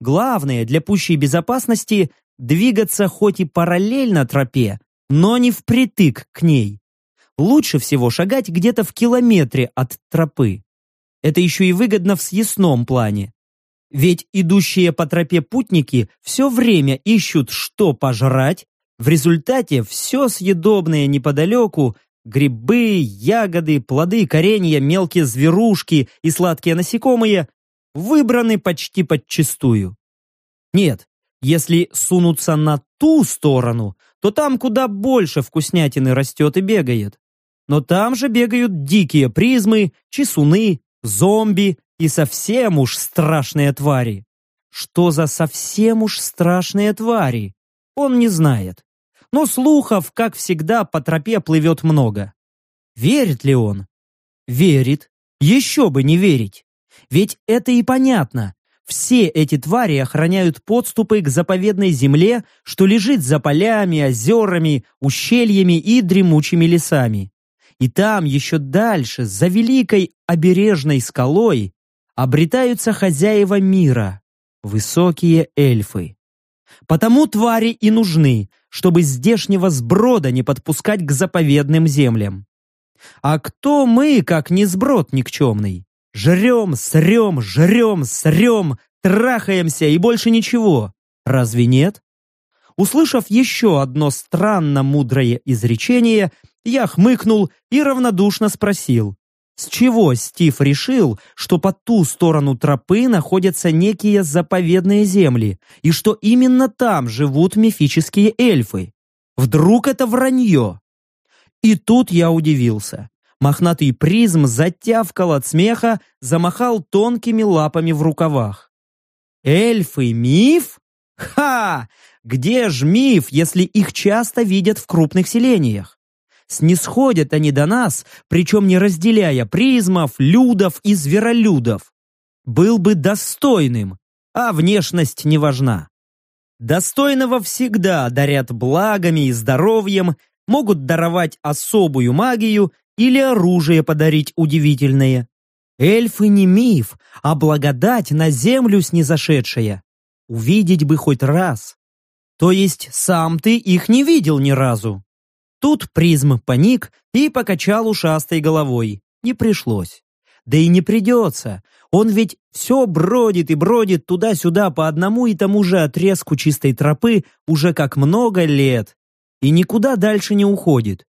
S1: Главное для пущей безопасности двигаться хоть и параллельно тропе, но не впритык к ней. Лучше всего шагать где-то в километре от тропы. Это еще и выгодно в съестном плане. Ведь идущие по тропе путники все время ищут, что пожрать, в результате все съедобное неподалеку грибы, ягоды, плоды, коренья, мелкие зверушки и сладкие насекомые выбраны почти подчистую. Нет, если сунуться на ту сторону, то там куда больше вкуснятины растет и бегает. Но там же бегают дикие призмы, чесуны, зомби и совсем уж страшные твари. Что за совсем уж страшные твари? Он не знает. Но слухов, как всегда, по тропе плывет много. Верит ли он? Верит. Еще бы не верить. Ведь это и понятно. Все эти твари охраняют подступы к заповедной земле, что лежит за полями, озерами, ущельями и дремучими лесами. И там еще дальше, за великой обережной скалой, обретаются хозяева мира, высокие эльфы. Потому твари и нужны, чтобы здешнего сброда не подпускать к заповедным землям. А кто мы, как не сброд никчемный? Жрем, срем, жрем, срем, трахаемся и больше ничего. Разве нет? Услышав еще одно странно мудрое изречение, я хмыкнул и равнодушно спросил, с чего Стив решил, что по ту сторону тропы находятся некие заповедные земли, и что именно там живут мифические эльфы? Вдруг это вранье? И тут я удивился. Мохнатый призм затявкал от смеха, замахал тонкими лапами в рукавах. Эльфы — миф? Ха! Где ж миф, если их часто видят в крупных селениях? Снисходят они до нас, причем не разделяя призмов, людов и зверолюдов. Был бы достойным, а внешность не важна. Достойного всегда дарят благами и здоровьем, могут даровать особую магию или оружие подарить удивительное. Эльфы не миф, а благодать на землю снизошедшая. Увидеть бы хоть раз. То есть сам ты их не видел ни разу. Тут призм паник и покачал ушастой головой. Не пришлось. Да и не придется. Он ведь все бродит и бродит туда-сюда по одному и тому же отрезку чистой тропы уже как много лет. И никуда дальше не уходит.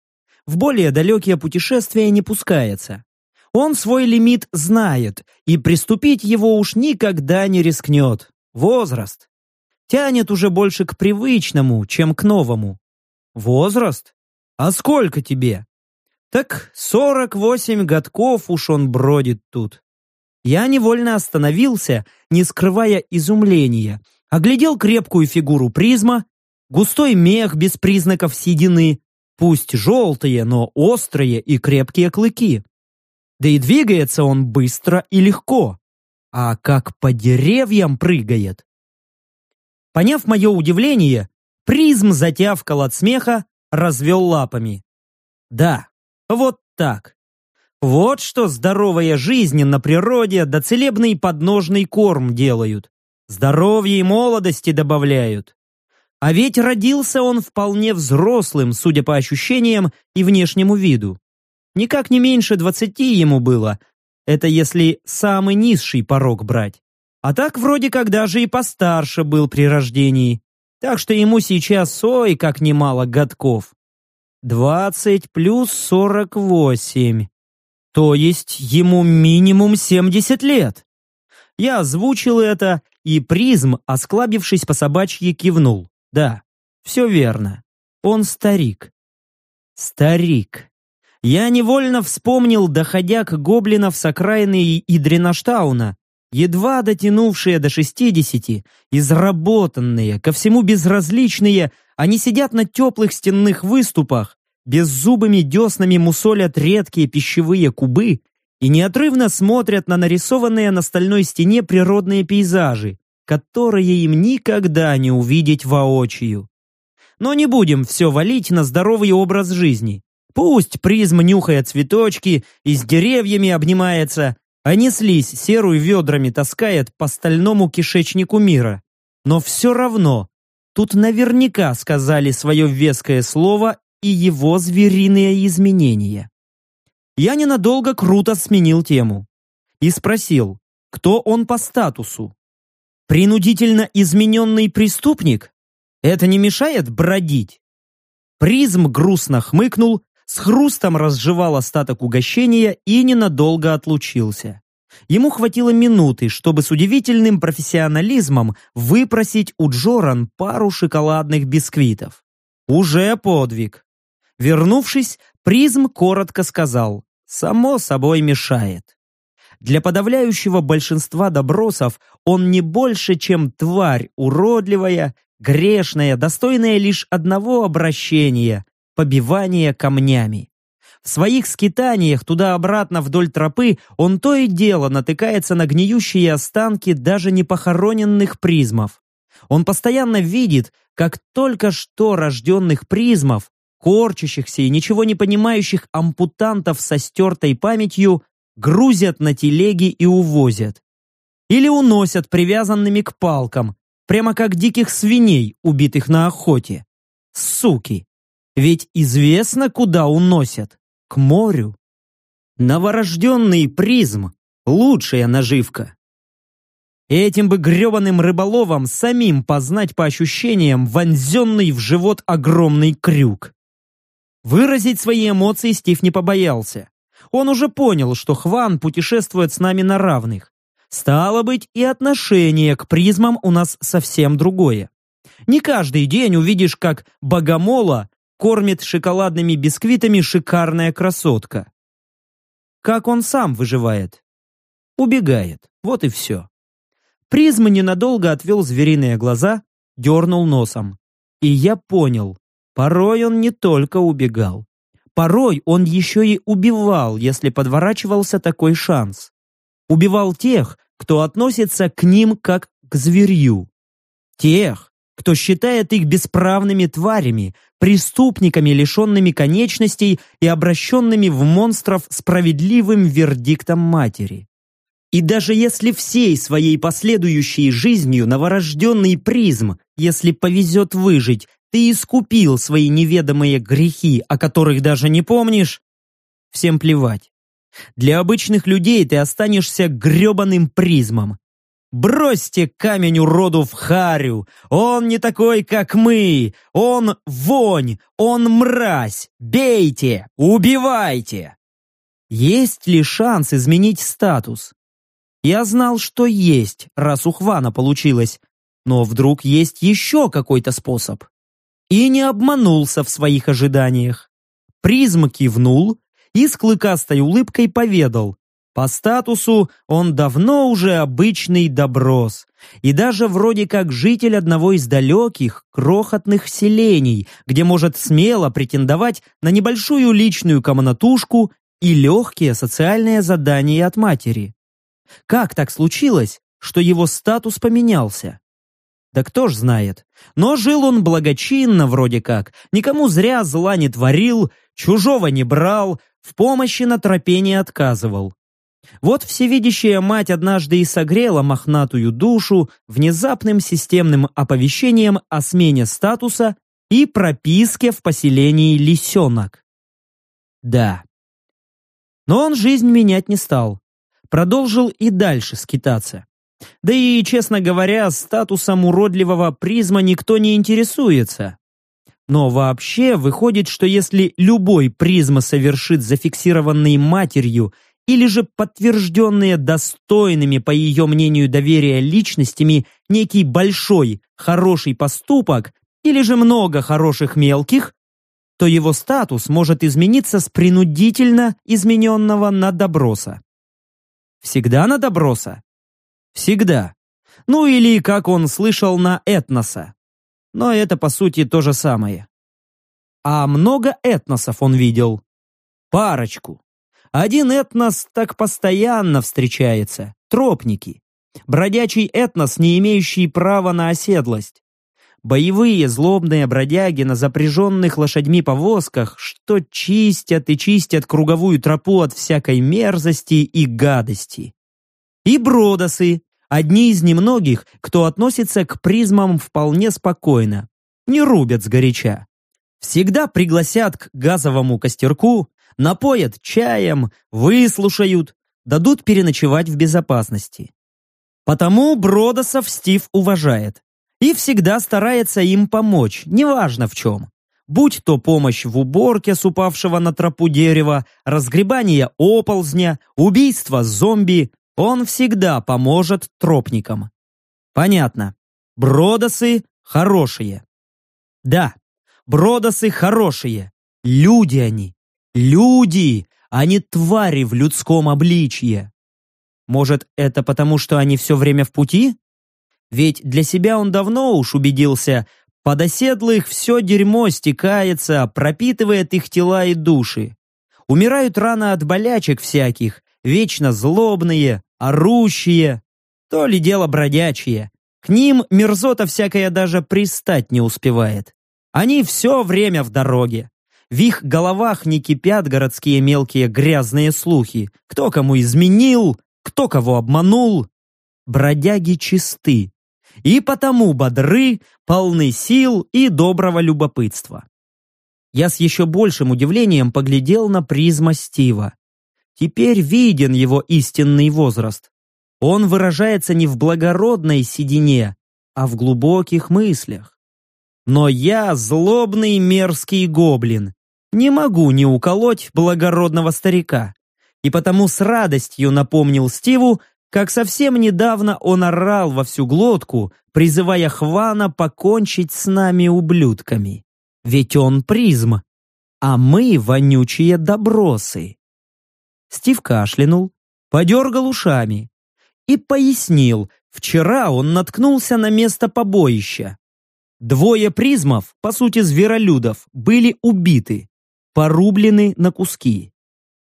S1: В более далекие путешествия не пускается. Он свой лимит знает, и приступить его уж никогда не рискнет. Возраст. Тянет уже больше к привычному, чем к новому. Возраст? «А сколько тебе?» «Так сорок восемь годков уж он бродит тут». Я невольно остановился, не скрывая изумления, оглядел крепкую фигуру призма, густой мех без признаков седины, пусть желтые, но острые и крепкие клыки. Да и двигается он быстро и легко, а как по деревьям прыгает. Поняв мое удивление, призм затявкал от смеха, развел лапами. Да, вот так. Вот что здоровая жизнь на природе да целебный подножный корм делают. Здоровье и молодости добавляют. А ведь родился он вполне взрослым, судя по ощущениям и внешнему виду. Никак не меньше двадцати ему было. Это если самый низший порог брать. А так вроде как даже и постарше был при рождении. Так что ему сейчас ой как немало годков. Двадцать плюс сорок восемь. То есть ему минимум семьдесят лет. Я озвучил это, и призм, осклабившись по собачьи, кивнул. Да, все верно. Он старик. Старик. Я невольно вспомнил, доходя к гоблинов с окраины Идрinaштауна, едва дотянувшие до шестидесяти, изработанные, ко всему безразличные, они сидят на теплых стенных выступах, беззубыми деснами мусолят редкие пищевые кубы и неотрывно смотрят на нарисованные на стальной стене природные пейзажи, которые им никогда не увидеть воочию. Но не будем все валить на здоровый образ жизни. Пусть призм нюхает цветочки и с деревьями обнимается, а не слизь серую ведрами таскает по стальному кишечнику мира. Но все равно, тут наверняка сказали свое веское слово и его звериные изменения. Я ненадолго круто сменил тему и спросил, кто он по статусу. Принудительно измененный преступник? Это не мешает бродить? Призм грустно хмыкнул с хрустом разжевал остаток угощения и ненадолго отлучился. Ему хватило минуты, чтобы с удивительным профессионализмом выпросить у Джоран пару шоколадных бисквитов. Уже подвиг. Вернувшись, призм коротко сказал «Само собой мешает». Для подавляющего большинства добросов он не больше, чем тварь уродливая, грешная, достойная лишь одного обращения, побивание камнями. В своих скитаниях туда-обратно вдоль тропы он то и дело натыкается на гниющие останки даже непохороненных призмов. Он постоянно видит, как только что рожденных призмов, корчащихся и ничего не понимающих ампутантов со стертой памятью грузят на телеги и увозят. Или уносят привязанными к палкам, прямо как диких свиней, убитых на охоте. Суки! Ведь известно, куда уносят. К морю. Новорожденный призм – лучшая наживка. Этим бы гребаным рыболовам самим познать по ощущениям вонзенный в живот огромный крюк. Выразить свои эмоции Стив не побоялся. Он уже понял, что Хван путешествует с нами на равных. Стало быть, и отношение к призмам у нас совсем другое. Не каждый день увидишь, как богомола кормит шоколадными бисквитами шикарная красотка. Как он сам выживает? Убегает. Вот и все. Призма ненадолго отвел звериные глаза, дернул носом. И я понял, порой он не только убегал. Порой он еще и убивал, если подворачивался такой шанс. Убивал тех, кто относится к ним как к зверью. Тех, кто считает их бесправными тварями, преступниками, лишенными конечностей и обращенными в монстров справедливым вердиктом матери. И даже если всей своей последующей жизнью новорожденный призм, если повезет выжить, ты искупил свои неведомые грехи, о которых даже не помнишь, всем плевать. Для обычных людей ты останешься гребаным призмом. Бросьте камень уроду в харю! Он не такой, как мы! Он вонь! Он мразь! Бейте! Убивайте! Есть ли шанс изменить статус? Я знал, что есть, раз у Хвана получилось. Но вдруг есть еще какой-то способ. И не обманулся в своих ожиданиях. Призм кивнул и с клыкастой улыбкой поведал. По статусу он давно уже обычный доброс. И даже вроде как житель одного из далеких, крохотных селений, где может смело претендовать на небольшую личную комнатушку и легкие социальные задания от матери. Как так случилось, что его статус поменялся? Да кто ж знает. Но жил он благочинно вроде как, никому зря зла не творил, чужого не брал, в помощи на тропе не отказывал. Вот всевидящая мать однажды и согрела мохнатую душу внезапным системным оповещением о смене статуса и прописке в поселении лисенок. Да. Но он жизнь менять не стал продолжил и дальше скитаться. Да и, честно говоря, статусом уродливого призма никто не интересуется. Но вообще выходит, что если любой призма совершит зафиксированный матерью или же подтвержденные достойными, по ее мнению, доверия личностями некий большой, хороший поступок или же много хороших мелких, то его статус может измениться с принудительно измененного на доброса. Всегда на доброса? Всегда. Ну или, как он слышал, на этноса. Но это, по сути, то же самое. А много этносов он видел? Парочку. Один этнос так постоянно встречается. Тропники. Бродячий этнос, не имеющий права на оседлость. Боевые злобные бродяги на запряженных лошадьми повозках, что чистят и чистят круговую тропу от всякой мерзости и гадости. И бродосы, одни из немногих, кто относится к призмам вполне спокойно, не рубят сгоряча. Всегда пригласят к газовому костерку, напоят чаем, выслушают, дадут переночевать в безопасности. Потому Бродосов Стив уважает и всегда старается им помочь, неважно в чем. Будь то помощь в уборке с упавшего на тропу дерева, разгребание оползня, убийство зомби, он всегда поможет тропникам. Понятно. Бродосы хорошие. Да, бродосы хорошие. Люди они. Люди, а не твари в людском обличье. Может, это потому, что они все время в пути? Ведь для себя он давно уж убедился, под оседлых все дерьмо стекается, пропитывает их тела и души. Умирают рано от болячек всяких, вечно злобные, орущие, то ли дело бродячие. К ним мерзота всякая даже пристать не успевает. Они все время в дороге. В их головах не кипят городские мелкие грязные слухи. Кто кому изменил, кто кого обманул. Бродяги чисты, и потому бодры, полны сил и доброго любопытства. Я с еще большим удивлением поглядел на призма Стива. Теперь виден его истинный возраст. Он выражается не в благородной седине, а в глубоких мыслях. Но я злобный мерзкий гоблин. Не могу не уколоть благородного старика. И потому с радостью напомнил Стиву, как совсем недавно он орал во всю глотку, призывая Хвана покончить с нами ублюдками. Ведь он призм, а мы вонючие добросы. Стив кашлянул, подергал ушами и пояснил, вчера он наткнулся на место побоища. Двое призмов, по сути зверолюдов, были убиты, порублены на куски.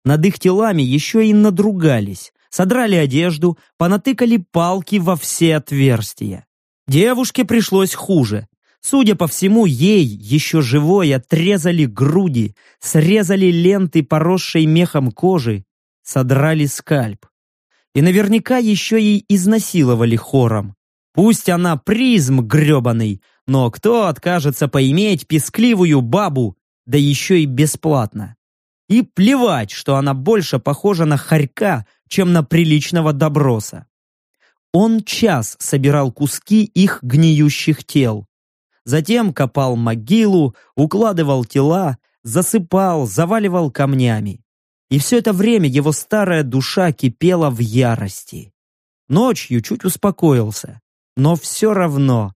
S1: Над их телами еще и надругались, содрали одежду, понатыкали палки во все отверстия. Девушке пришлось хуже. Судя по всему, ей, еще живой, отрезали груди, срезали ленты, поросшей мехом кожи, содрали скальп. И наверняка еще и изнасиловали хором. Пусть она призм гребаный, но кто откажется поиметь пескливую бабу, да еще и бесплатно? И плевать, что она больше похожа на хорька, чем на приличного доброса. Он час собирал куски их гниющих тел. Затем копал могилу, укладывал тела, засыпал, заваливал камнями. И все это время его старая душа кипела в ярости. Ночью чуть успокоился, но все равно.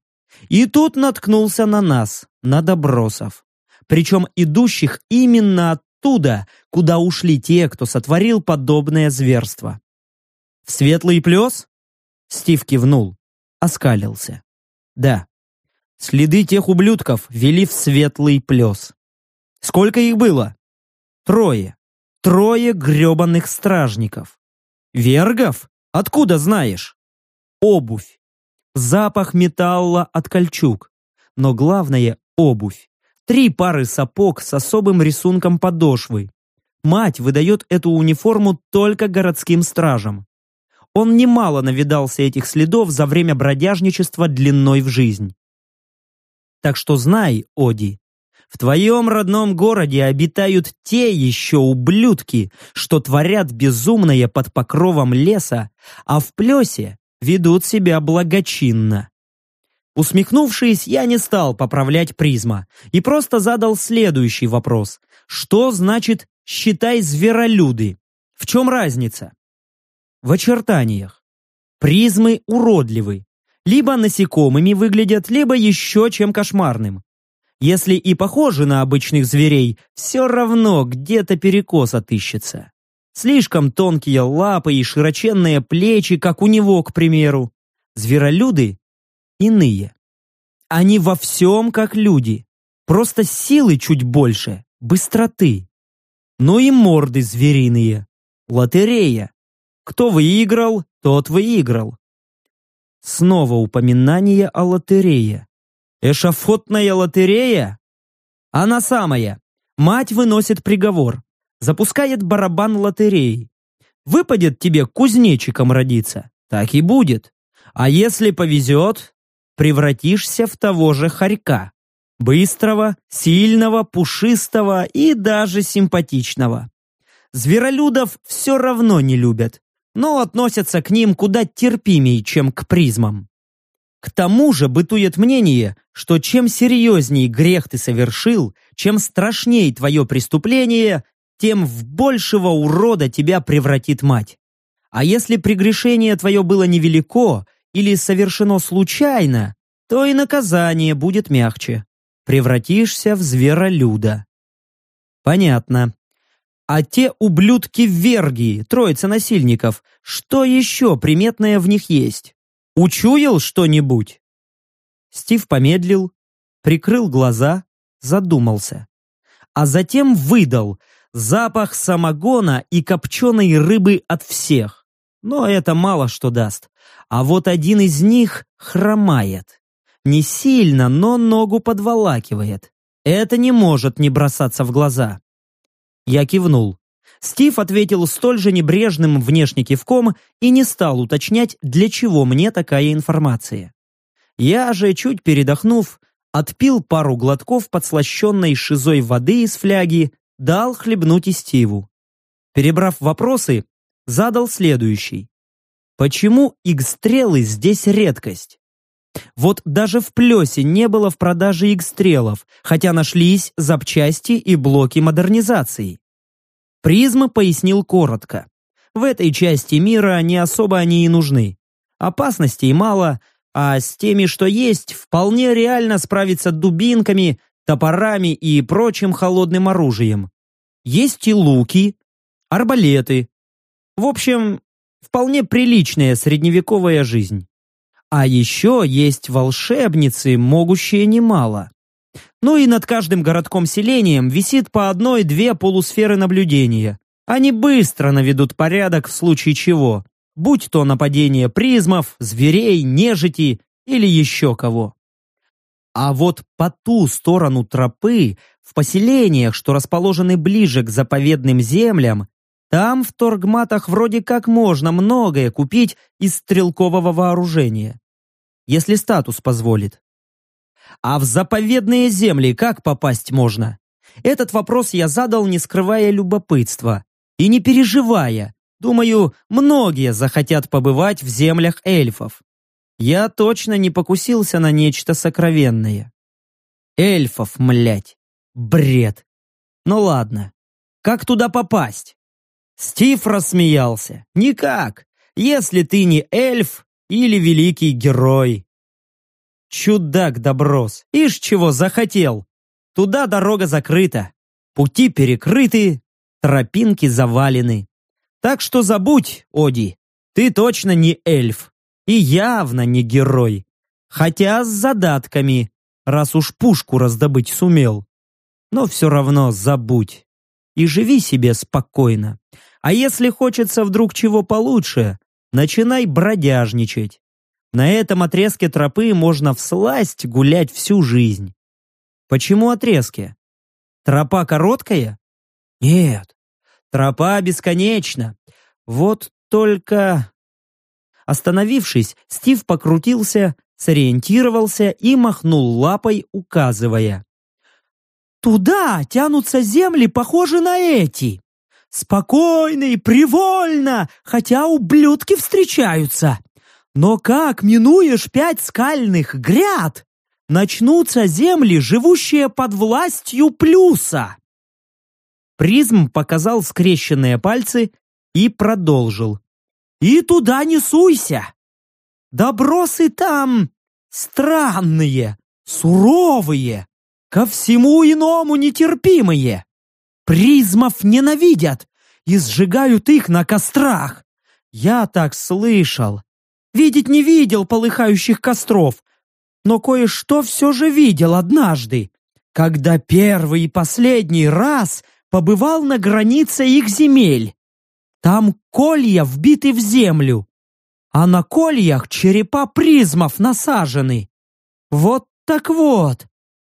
S1: И тут наткнулся на нас, на добросов. Причем идущих именно оттуда, куда ушли те, кто сотворил подобное зверство. «В светлый плес?» Стив кивнул, оскалился. «Да, следы тех ублюдков вели в светлый плес. Сколько их было? Трое. Трое гребаных стражников. Вергов? Откуда знаешь? Обувь. Запах металла от кольчуг. Но главное — обувь. Три пары сапог с особым рисунком подошвы. Мать выдает эту униформу только городским стражам. Он немало навидался этих следов за время бродяжничества длиной в жизнь. Так что знай, Оди, в твоем родном городе обитают те еще ублюдки, что творят безумное под покровом леса, а в плесе ведут себя благочинно. Усмехнувшись, я не стал поправлять призма и просто задал следующий вопрос. Что значит «считай зверолюды»? В чем разница? В очертаниях. Призмы уродливы. Либо насекомыми выглядят, либо еще чем кошмарным. Если и похожи на обычных зверей, все равно где-то перекос отыщется. Слишком тонкие лапы и широченные плечи, как у него, к примеру. Зверолюды иные. Они во всем как люди. Просто силы чуть больше, быстроты. Но и морды звериные. Лотерея. Кто выиграл, тот выиграл. Снова упоминание о лотерее. Эшафотная лотерея? Она самая. Мать выносит приговор. Запускает барабан лотереи. Выпадет тебе кузнечиком родиться. Так и будет. А если повезет, превратишься в того же хорька. Быстрого, сильного, пушистого и даже симпатичного. Зверолюдов все равно не любят, но относятся к ним куда терпимее, чем к призмам. К тому же бытует мнение, что чем серьезней грех ты совершил, чем страшней твое преступление, тем в большего урода тебя превратит мать. А если прегрешение твое было невелико или совершено случайно, то и наказание будет мягче. Превратишься в зверолюда. Понятно. А те ублюдки верги, троица насильников, что еще приметное в них есть? Учуял что-нибудь?» Стив помедлил, прикрыл глаза, задумался. А затем выдал запах самогона и копченой рыбы от всех. Но это мало что даст. А вот один из них хромает. Не сильно, но ногу подволакивает. Это не может не бросаться в глаза. Я кивнул. Стив ответил столь же небрежным внешне кивком и не стал уточнять, для чего мне такая информация. Я же, чуть передохнув, отпил пару глотков подслащенной шизой воды из фляги, дал хлебнуть и Стиву. Перебрав вопросы, задал следующий. Почему икстрелы здесь редкость? Вот даже в Плесе не было в продаже икстрелов, хотя нашлись запчасти и блоки модернизации. Призма пояснил коротко. В этой части мира не особо они и нужны. Опасностей мало, а с теми, что есть, вполне реально справиться дубинками, топорами и прочим холодным оружием. Есть и луки, арбалеты. В общем, вполне приличная средневековая жизнь. А еще есть волшебницы, могущие немало. Ну и над каждым городком-селением висит по одной-две полусферы наблюдения. Они быстро наведут порядок в случае чего, будь то нападение призмов, зверей, нежити или еще кого. А вот по ту сторону тропы, в поселениях, что расположены ближе к заповедным землям, там в торгматах вроде как можно многое купить из стрелкового вооружения. Если статус позволит. А в заповедные земли как попасть можно? Этот вопрос я задал, не скрывая любопытства. И не переживая. Думаю, многие захотят побывать в землях эльфов. Я точно не покусился на нечто сокровенное. Эльфов, млять. Бред. Ну ладно. Как туда попасть? Стив рассмеялся. Никак, если ты не эльф или великий герой. Чудак-доброс, ишь чего захотел. Туда дорога закрыта, пути перекрыты, тропинки завалены. Так что забудь, Оди, ты точно не эльф и явно не герой. Хотя с задатками, раз уж пушку раздобыть сумел. Но все равно забудь. И живи себе спокойно. А если хочется вдруг чего получше, начинай бродяжничать. На этом отрезке тропы можно всласть гулять всю жизнь. Почему отрезки? Тропа короткая? Нет, тропа бесконечна. Вот только... Остановившись, Стив покрутился, сориентировался и махнул лапой, указывая. «Туда тянутся земли, похожи на эти. Спокойно и привольно, хотя ублюдки встречаются. Но как минуешь пять скальных гряд, начнутся земли, живущие под властью плюса. Призм показал скрещенные пальцы и продолжил. И туда не суйся. Добросы там странные, суровые, ко всему иному нетерпимые. Призмов ненавидят и сжигают их на кострах. Я так слышал. Видеть не видел полыхающих костров, но кое-что все же видел однажды, когда первый и последний раз побывал на границе их земель. Там колья вбиты в землю, а на кольях черепа призмов насажены. Вот так вот.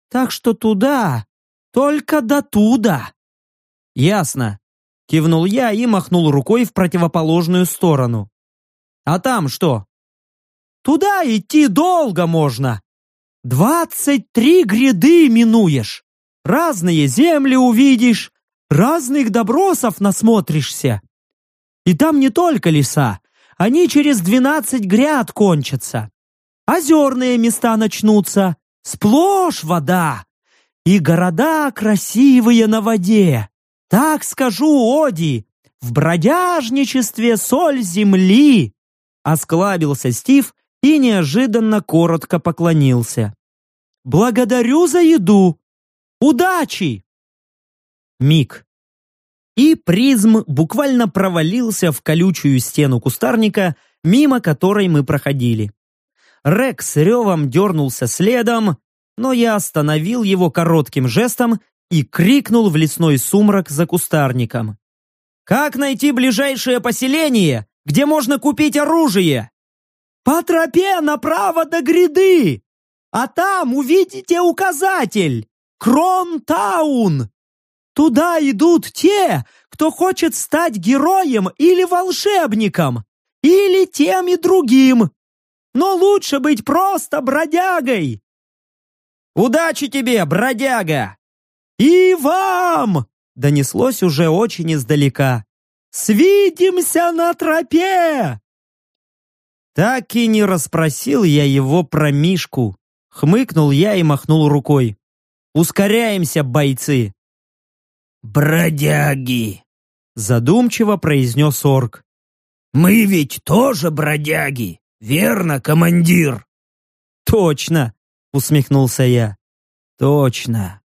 S1: Так что туда, только до туда. Ясно. Кивнул я и махнул рукой в противоположную сторону. А там что? Туда идти долго можно. Двадцать три гряды минуешь. Разные земли увидишь, разных добросов насмотришься. И там не только леса, они через двенадцать гряд кончатся. Озерные места начнутся, сплошь вода. И города красивые на воде. Так скажу, Оди, в бродяжничестве соль земли. Осклабился Стив и неожиданно коротко поклонился. «Благодарю за еду! Удачи!» Миг. И призм буквально провалился в колючую стену кустарника, мимо которой мы проходили. Рекс ревом дернулся следом, но я остановил его коротким жестом и крикнул в лесной сумрак за кустарником. «Как найти ближайшее поселение, где можно купить оружие?» По тропе направо до гряды, а там увидите указатель Кронтаун. Туда идут те, кто хочет стать героем или волшебником, или тем и другим. Но лучше быть просто бродягой. Удачи тебе, бродяга! И вам! Донеслось уже очень издалека. Свидимся на тропе! Так и не расспросил я его про Мишку. Хмыкнул я и махнул рукой. Ускоряемся, бойцы.
S2: «Бродяги!»
S1: Задумчиво произнес орк.
S2: «Мы ведь тоже бродяги, верно, командир?»
S1: «Точно!» — усмехнулся я. «Точно!»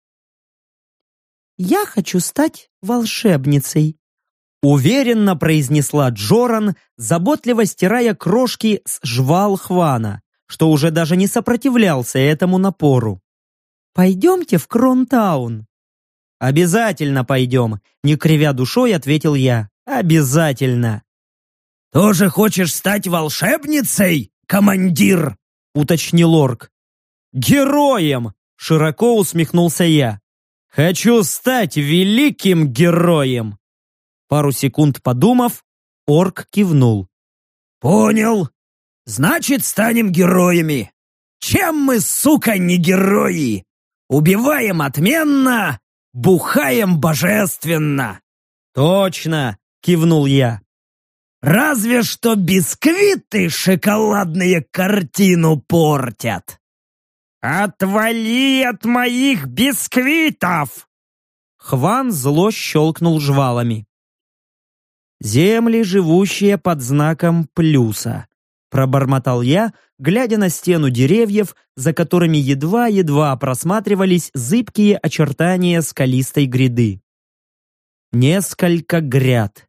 S3: «Я хочу стать волшебницей», —
S1: уверенно произнесла Джоран, заботливо стирая крошки с жвал Хвана, что уже даже не сопротивлялся этому напору.
S3: «Пойдемте в Кронтаун».
S1: «Обязательно пойдем», — не кривя душой ответил я. «Обязательно».
S2: «Тоже хочешь стать волшебницей, командир?»
S1: — уточнил орк. «Героем!» — широко усмехнулся я. «Хочу стать великим героем!» Пару секунд подумав, орк кивнул.
S2: «Понял. Значит, станем героями. Чем мы, сука, не герои? Убиваем отменно, бухаем божественно!»
S1: «Точно!» — кивнул я.
S2: «Разве что бисквиты шоколадные картину портят!» «Отвали от моих бисквитов!»
S1: Хван зло щелкнул жвалами. «Земли, живущие под знаком плюса», — пробормотал я, глядя на стену деревьев, за которыми едва-едва просматривались зыбкие очертания скалистой гряды. Несколько гряд.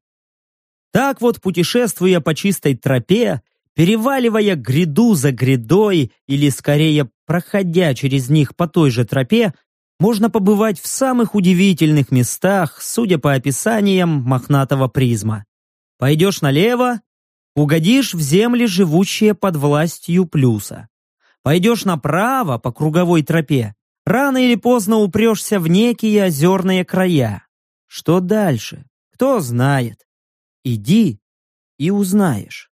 S1: Так вот, путешествуя по чистой тропе, переваливая гряду за грядой или, скорее, проходя через них по той же тропе, можно побывать в самых удивительных местах, судя по описаниям мохнатого призма. Пойдешь налево, угодишь в земли, живущие под властью плюса. Пойдешь направо по круговой тропе, рано или поздно упрешься в некие озерные края. Что дальше? Кто знает. Иди и узнаешь.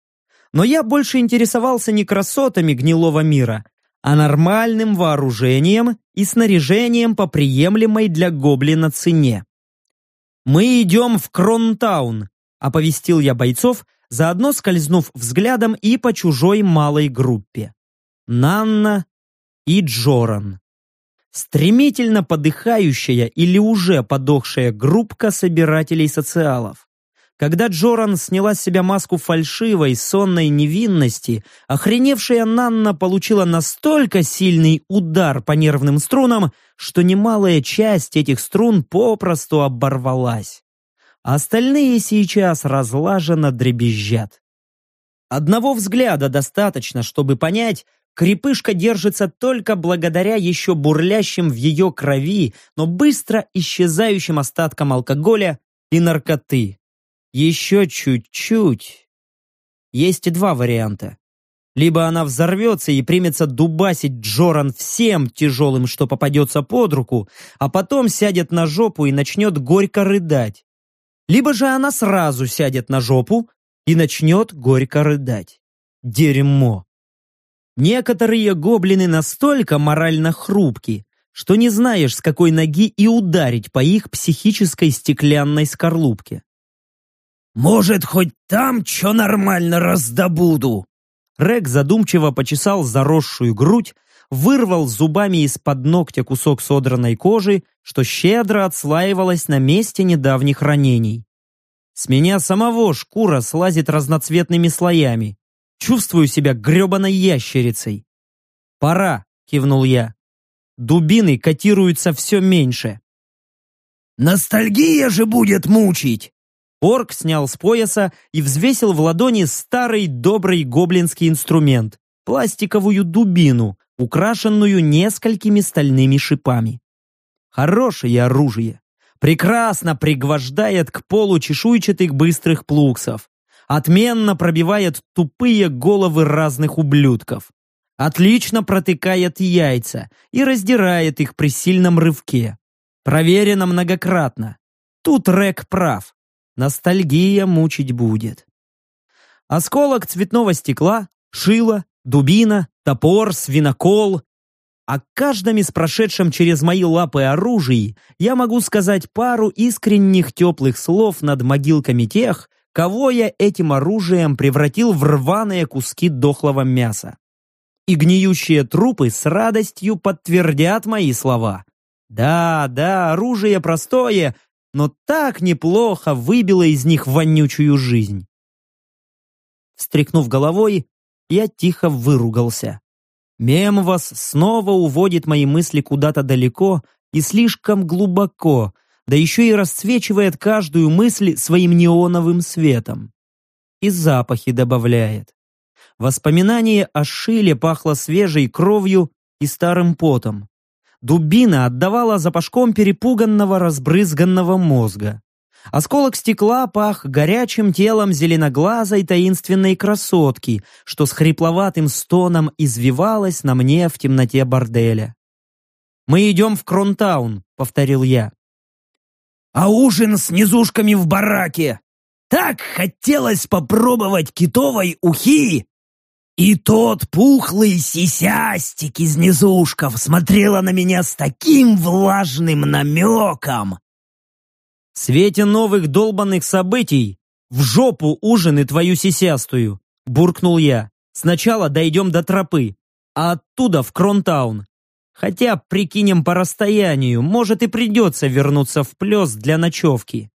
S1: Но я больше интересовался не красотами гнилого мира, а нормальным вооружением и снаряжением по приемлемой для гоблина цене. «Мы идем в Кронтаун», — оповестил я бойцов, заодно скользнув взглядом и по чужой малой группе. Нанна и Джоран. Стремительно подыхающая или уже подохшая группка собирателей социалов. Когда Джоран сняла с себя маску фальшивой, сонной невинности, охреневшая Нанна получила настолько сильный удар по нервным струнам, что немалая часть этих струн попросту оборвалась. Остальные сейчас разлаженно дребезжат. Одного взгляда достаточно, чтобы понять, крепышка держится только благодаря еще бурлящим в ее крови, но быстро исчезающим остаткам алкоголя и наркоты. Еще чуть-чуть. Есть два варианта. Либо она взорвется и примется дубасить Джоран всем тяжелым, что попадется под руку, а потом сядет на жопу и начнет горько рыдать. Либо же она сразу сядет на жопу и начнет горько рыдать. Дерьмо. Некоторые гоблины настолько морально хрупки, что не знаешь, с какой ноги и ударить по их психической стеклянной скорлупке.
S2: «Может, хоть там что нормально раздобуду?»
S1: Рек задумчиво почесал заросшую грудь, вырвал зубами из-под ногтя кусок содранной кожи, что щедро отслаивалось на месте недавних ранений. С меня самого шкура слазит разноцветными слоями. Чувствую себя гребаной ящерицей. «Пора», — кивнул я. «Дубины котируются все меньше».
S2: «Ностальгия же будет мучить!»
S1: Орк снял с пояса и взвесил в ладони старый добрый гоблинский инструмент – пластиковую дубину, украшенную несколькими стальными шипами. Хорошее оружие. Прекрасно пригвождает к полу чешуйчатых быстрых плуксов. Отменно пробивает тупые головы разных ублюдков. Отлично протыкает яйца и раздирает их при сильном рывке. Проверено многократно. Тут Рек прав. Ностальгия мучить будет. Осколок цветного стекла, шило, дубина, топор, свинокол. О каждом из прошедшем через мои лапы оружий я могу сказать пару искренних теплых слов над могилками тех, кого я этим оружием превратил в рваные куски дохлого мяса. И гниющие трупы с радостью подтвердят мои слова. Да, да, оружие простое, но так неплохо выбило из них вонючую жизнь. Стряхнув головой, я тихо выругался. Мемвас снова уводит мои мысли куда-то далеко и слишком глубоко, да еще и расцвечивает каждую мысль своим неоновым светом. И запахи добавляет. Воспоминание о Шиле пахло свежей кровью и старым потом. Дубина отдавала запашком перепуганного разбрызганного мозга. Осколок стекла пах горячим телом зеленоглазой таинственной красотки, что с хрипловатым стоном извивалась на мне в темноте борделя. «Мы идем в Кронтаун», — повторил я.
S2: «А ужин с низушками в бараке! Так хотелось попробовать китовой ухи!» И тот пухлый сисястик из низушков смотрела на меня с таким влажным намеком,
S1: в свете новых долбанных событий в жопу ужин и твою сисястую, буркнул я. Сначала дойдем до тропы, а оттуда в Кронтаун. Хотя, прикинем по расстоянию, может и придется вернуться в плес для ночевки.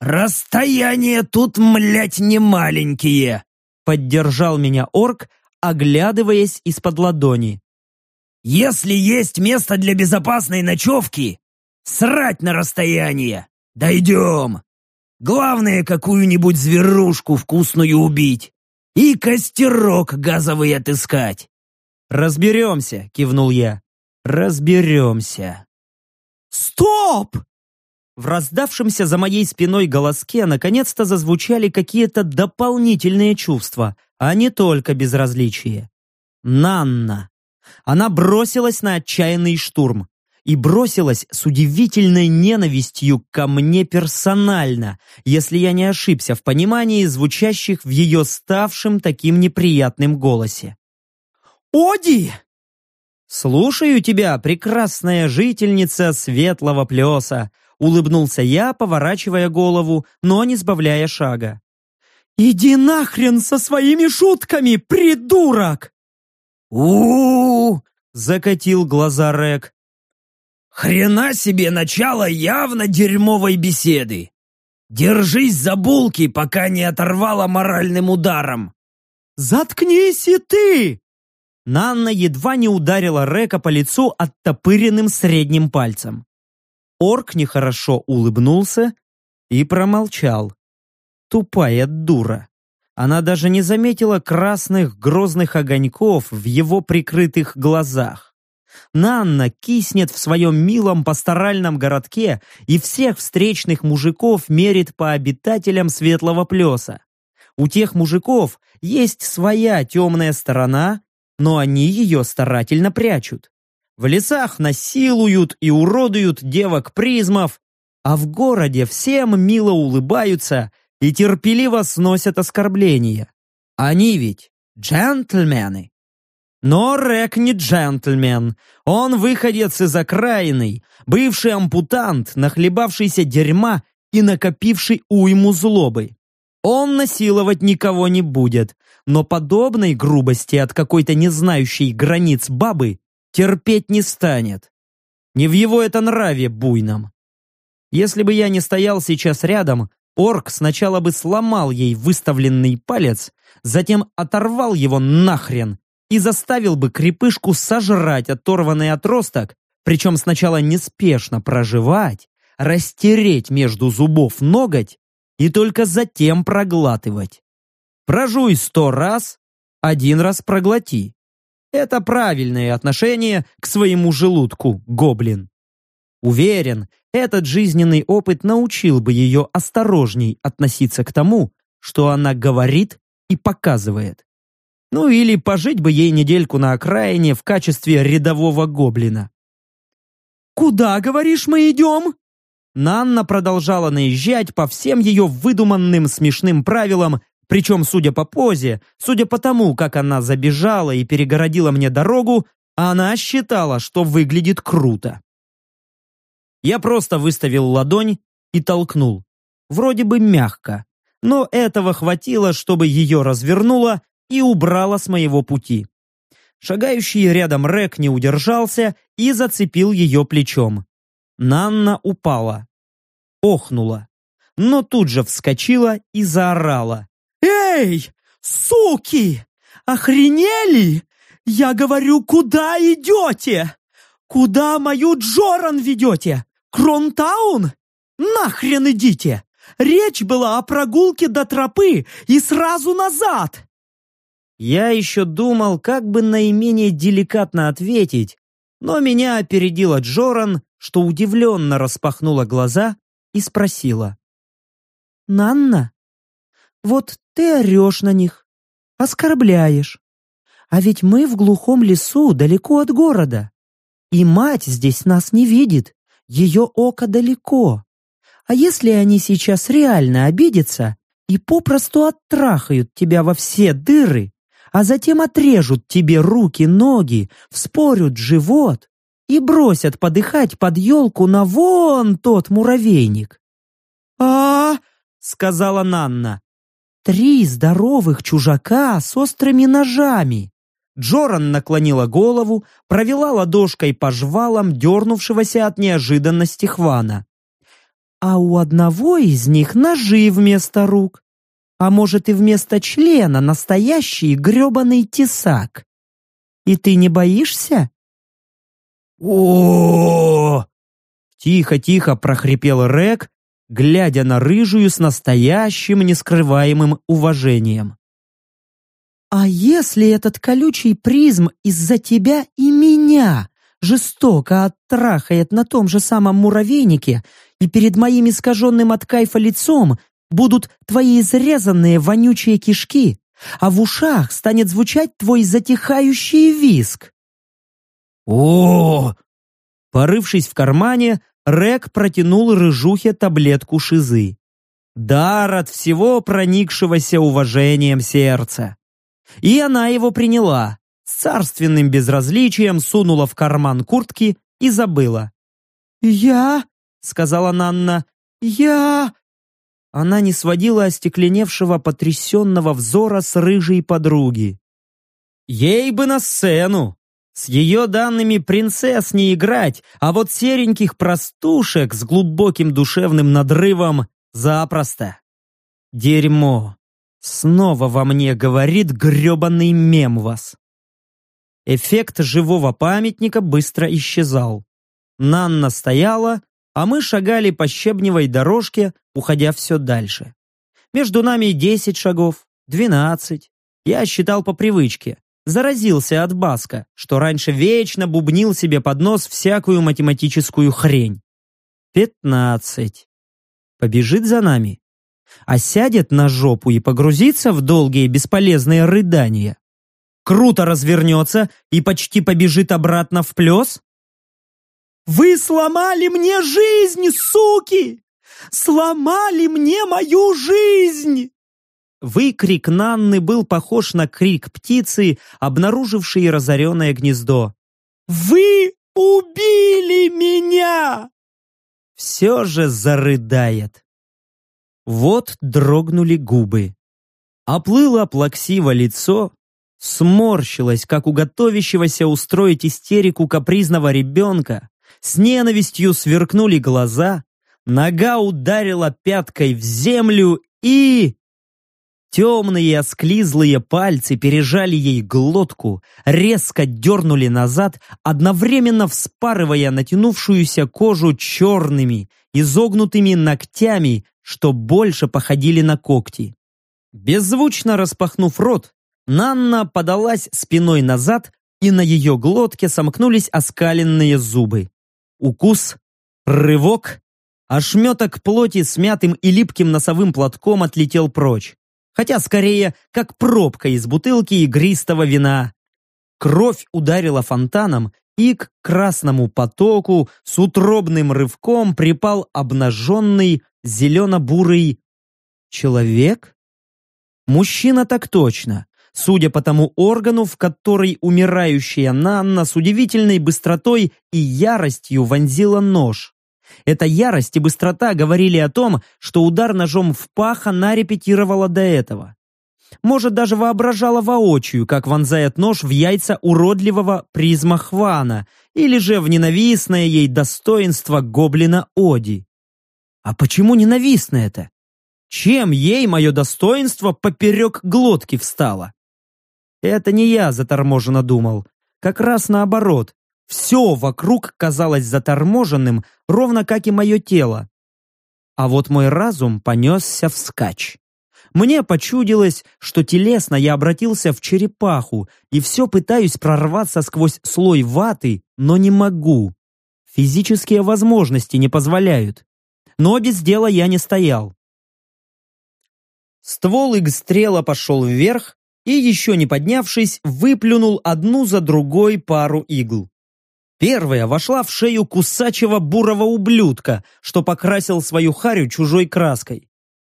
S2: «Расстояния тут, млять, не маленькие!»
S1: Поддержал меня орк, оглядываясь из-под ладони.
S2: «Если есть место для безопасной ночевки, срать на расстояние! Дойдем. Главное, какую-нибудь зверушку вкусную убить. И костерок газовый отыскать.
S1: «Разберемся», — кивнул я. «Разберемся».
S2: «Стоп!»
S1: В раздавшемся за моей спиной голоске наконец-то зазвучали какие-то дополнительные чувства, а не только безразличие. Нанна. Она бросилась на отчаянный штурм и бросилась с удивительной ненавистью ко мне персонально, если я не ошибся в понимании звучащих в ее ставшем таким неприятным голосе.
S2: «Оди!»
S1: «Слушаю тебя, прекрасная жительница светлого плеса», улыбнулся я, поворачивая голову, но не сбавляя шага.
S2: «Иди нахрен со своими шутками, придурок!»
S1: у, закатил глаза Рек.
S2: Хрена себе начало явно дерьмовой беседы. Держись за булки, пока не оторвала моральным ударом. Заткнись и ты!
S1: Нанна едва не ударила Река по лицу оттопыренным средним пальцем. Орк нехорошо улыбнулся и промолчал. Тупая дура. Она даже не заметила красных грозных огоньков в его прикрытых глазах. Нанна киснет в своем милом пасторальном городке и всех встречных мужиков мерит по обитателям Светлого Плеса. У тех мужиков есть своя темная сторона, но они ее старательно прячут. В лесах насилуют и уродуют девок-призмов, а в городе всем мило улыбаются и терпеливо сносят оскорбления. Они ведь джентльмены. Но Рек не джентльмен. Он выходец из окраины, бывший ампутант, нахлебавшийся дерьма и накопивший уйму злобы. Он насиловать никого не будет, но подобной грубости от какой-то не знающей границ бабы терпеть не станет. Не в его это нраве буйном. Если бы я не стоял сейчас рядом, орк сначала бы сломал ей выставленный палец, затем оторвал его нахрен и заставил бы крепышку сожрать оторванный отросток, причем сначала неспешно проживать, растереть между зубов ноготь и только затем проглатывать. Прожуй сто раз, один раз проглоти. Это правильное отношение к своему желудку, гоблин. Уверен, этот жизненный опыт научил бы ее осторожней относиться к тому, что она говорит и показывает. Ну или пожить бы ей недельку на окраине в качестве рядового гоблина.
S2: «Куда, говоришь, мы идем?»
S1: Нанна продолжала наезжать по всем ее выдуманным смешным правилам, причем, судя по позе, судя по тому, как она забежала и перегородила мне дорогу, она считала, что выглядит круто. Я просто выставил ладонь и толкнул. Вроде бы мягко. но этого хватило, чтобы ее развернуло и убрало с моего пути. Шагающий рядом Рек не удержался и зацепил ее плечом. Нанна упала. Охнула. Но тут же вскочила и заорала.
S2: «Эй, суки! Охренели? Я говорю, куда идете? Куда мою Джоран ведете? Кронтаун? Нахрен идите! Речь была о прогулке до тропы и сразу назад!»
S1: Я еще думал, как бы наименее деликатно ответить, но меня опередила Джоран, что удивленно распахнула глаза и спросила.
S2: «Нанна, вот ты орешь на них, оскорбляешь. А ведь мы в глухом лесу, далеко от города. И мать здесь нас не видит, ее око далеко. А если они сейчас реально обидятся и попросту оттрахают тебя во все дыры, а затем отрежут тебе руки, ноги, вспорют живот и бросят подыхать под елку на вон тот муравейник? а, -а, -а сказала Нанна. «Три здоровых чужака с острыми ножами!»
S1: Джоран наклонила голову, провела ладошкой по жвалам дернувшегося от неожиданности Хвана.
S2: «А у одного из них ножи вместо рук. А может и вместо члена настоящий гребаный тесак. И ты не боишься?»
S1: о Тихо-тихо прохрипел Рек, глядя на рыжую с настоящим нескрываемым уважением.
S2: «А если этот колючий призм из-за тебя и меня жестоко оттрахает на том же самом муравейнике, и перед моим искаженным от кайфа лицом будут твои изрезанные вонючие кишки, а в ушах станет звучать твой затихающий виск?»
S1: «О!» Порывшись в кармане, Рек протянул рыжухе таблетку шизы. Дар от всего проникшегося уважением сердца. И она его приняла, с царственным безразличием сунула в карман куртки и забыла.
S2: «Я?» — сказала Нанна. «Я...»
S1: Она не сводила остекленевшего потрясенного взора с рыжей подруги. Ей бы на сцену! С ее данными принцесс не играть, а вот сереньких простушек с глубоким душевным надрывом запросто. Дерьмо. Снова во мне говорит гребаный мем вас. Эффект живого памятника быстро исчезал. Нанна стояла, а мы шагали по щебневой дорожке, уходя все дальше. Между нами десять шагов, двенадцать. Я считал по привычке заразился от Баска, что раньше вечно бубнил себе под нос всякую математическую хрень. Пятнадцать. Побежит за нами. А сядет на жопу и погрузится в долгие бесполезные рыдания. Круто развернется и почти побежит обратно в плес?
S2: «Вы сломали мне жизнь, суки! Сломали мне мою жизнь!»
S1: Выкрик Нанны был похож на крик птицы, обнаружившей разоренное гнездо.
S2: «Вы убили меня!»
S1: Все же зарыдает. Вот дрогнули губы. Оплыло плаксиво лицо, сморщилось, как у готовящегося устроить истерику капризного ребенка, с ненавистью сверкнули глаза, нога ударила пяткой в землю и... Темные осклизлые пальцы пережали ей глотку, резко дернули назад, одновременно вспарывая натянувшуюся кожу черными, изогнутыми ногтями, что больше походили на когти. Беззвучно распахнув рот, Нанна подалась спиной назад, и на ее глотке сомкнулись оскаленные зубы. Укус, рывок, ошметок плоти с мятым и липким носовым платком отлетел прочь хотя скорее как пробка из бутылки игристого вина. Кровь ударила фонтаном, и к красному потоку с утробным рывком припал обнаженный зелено-бурый человек? Мужчина так точно, судя по тому органу, в который умирающая Нанна с удивительной быстротой и яростью вонзила нож. Эта ярость и быстрота говорили о том, что удар ножом в пах она репетировала до этого. Может, даже воображала воочию, как вонзает нож в яйца уродливого призма Хвана или же в ненавистное ей достоинство гоблина Оди. А почему ненавистно это? Чем ей мое достоинство поперек глотки встало? Это не я заторможенно думал. Как раз наоборот. Все вокруг казалось заторможенным, ровно как и мое тело. А вот мой разум понесся вскачь. Мне почудилось, что телесно я обратился в черепаху и все пытаюсь прорваться сквозь слой ваты, но не могу. Физические возможности не позволяют. Но без дела я не стоял. Ствол игстрела пошел вверх и, еще не поднявшись, выплюнул одну за другой пару игл. Первая вошла в шею кусачего бурого ублюдка, что покрасил свою харю чужой краской.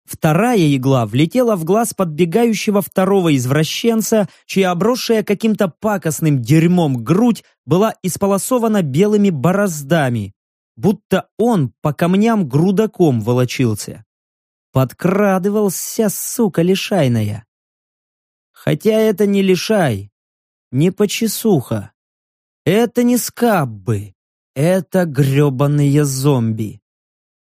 S1: Вторая игла влетела в глаз подбегающего второго извращенца, чья обросшая каким-то пакостным дерьмом грудь была исполосована белыми бороздами, будто он по камням грудаком волочился. Подкрадывался, сука лишайная. Хотя это не лишай, не почесуха. Это не скаббы, это гребаные зомби.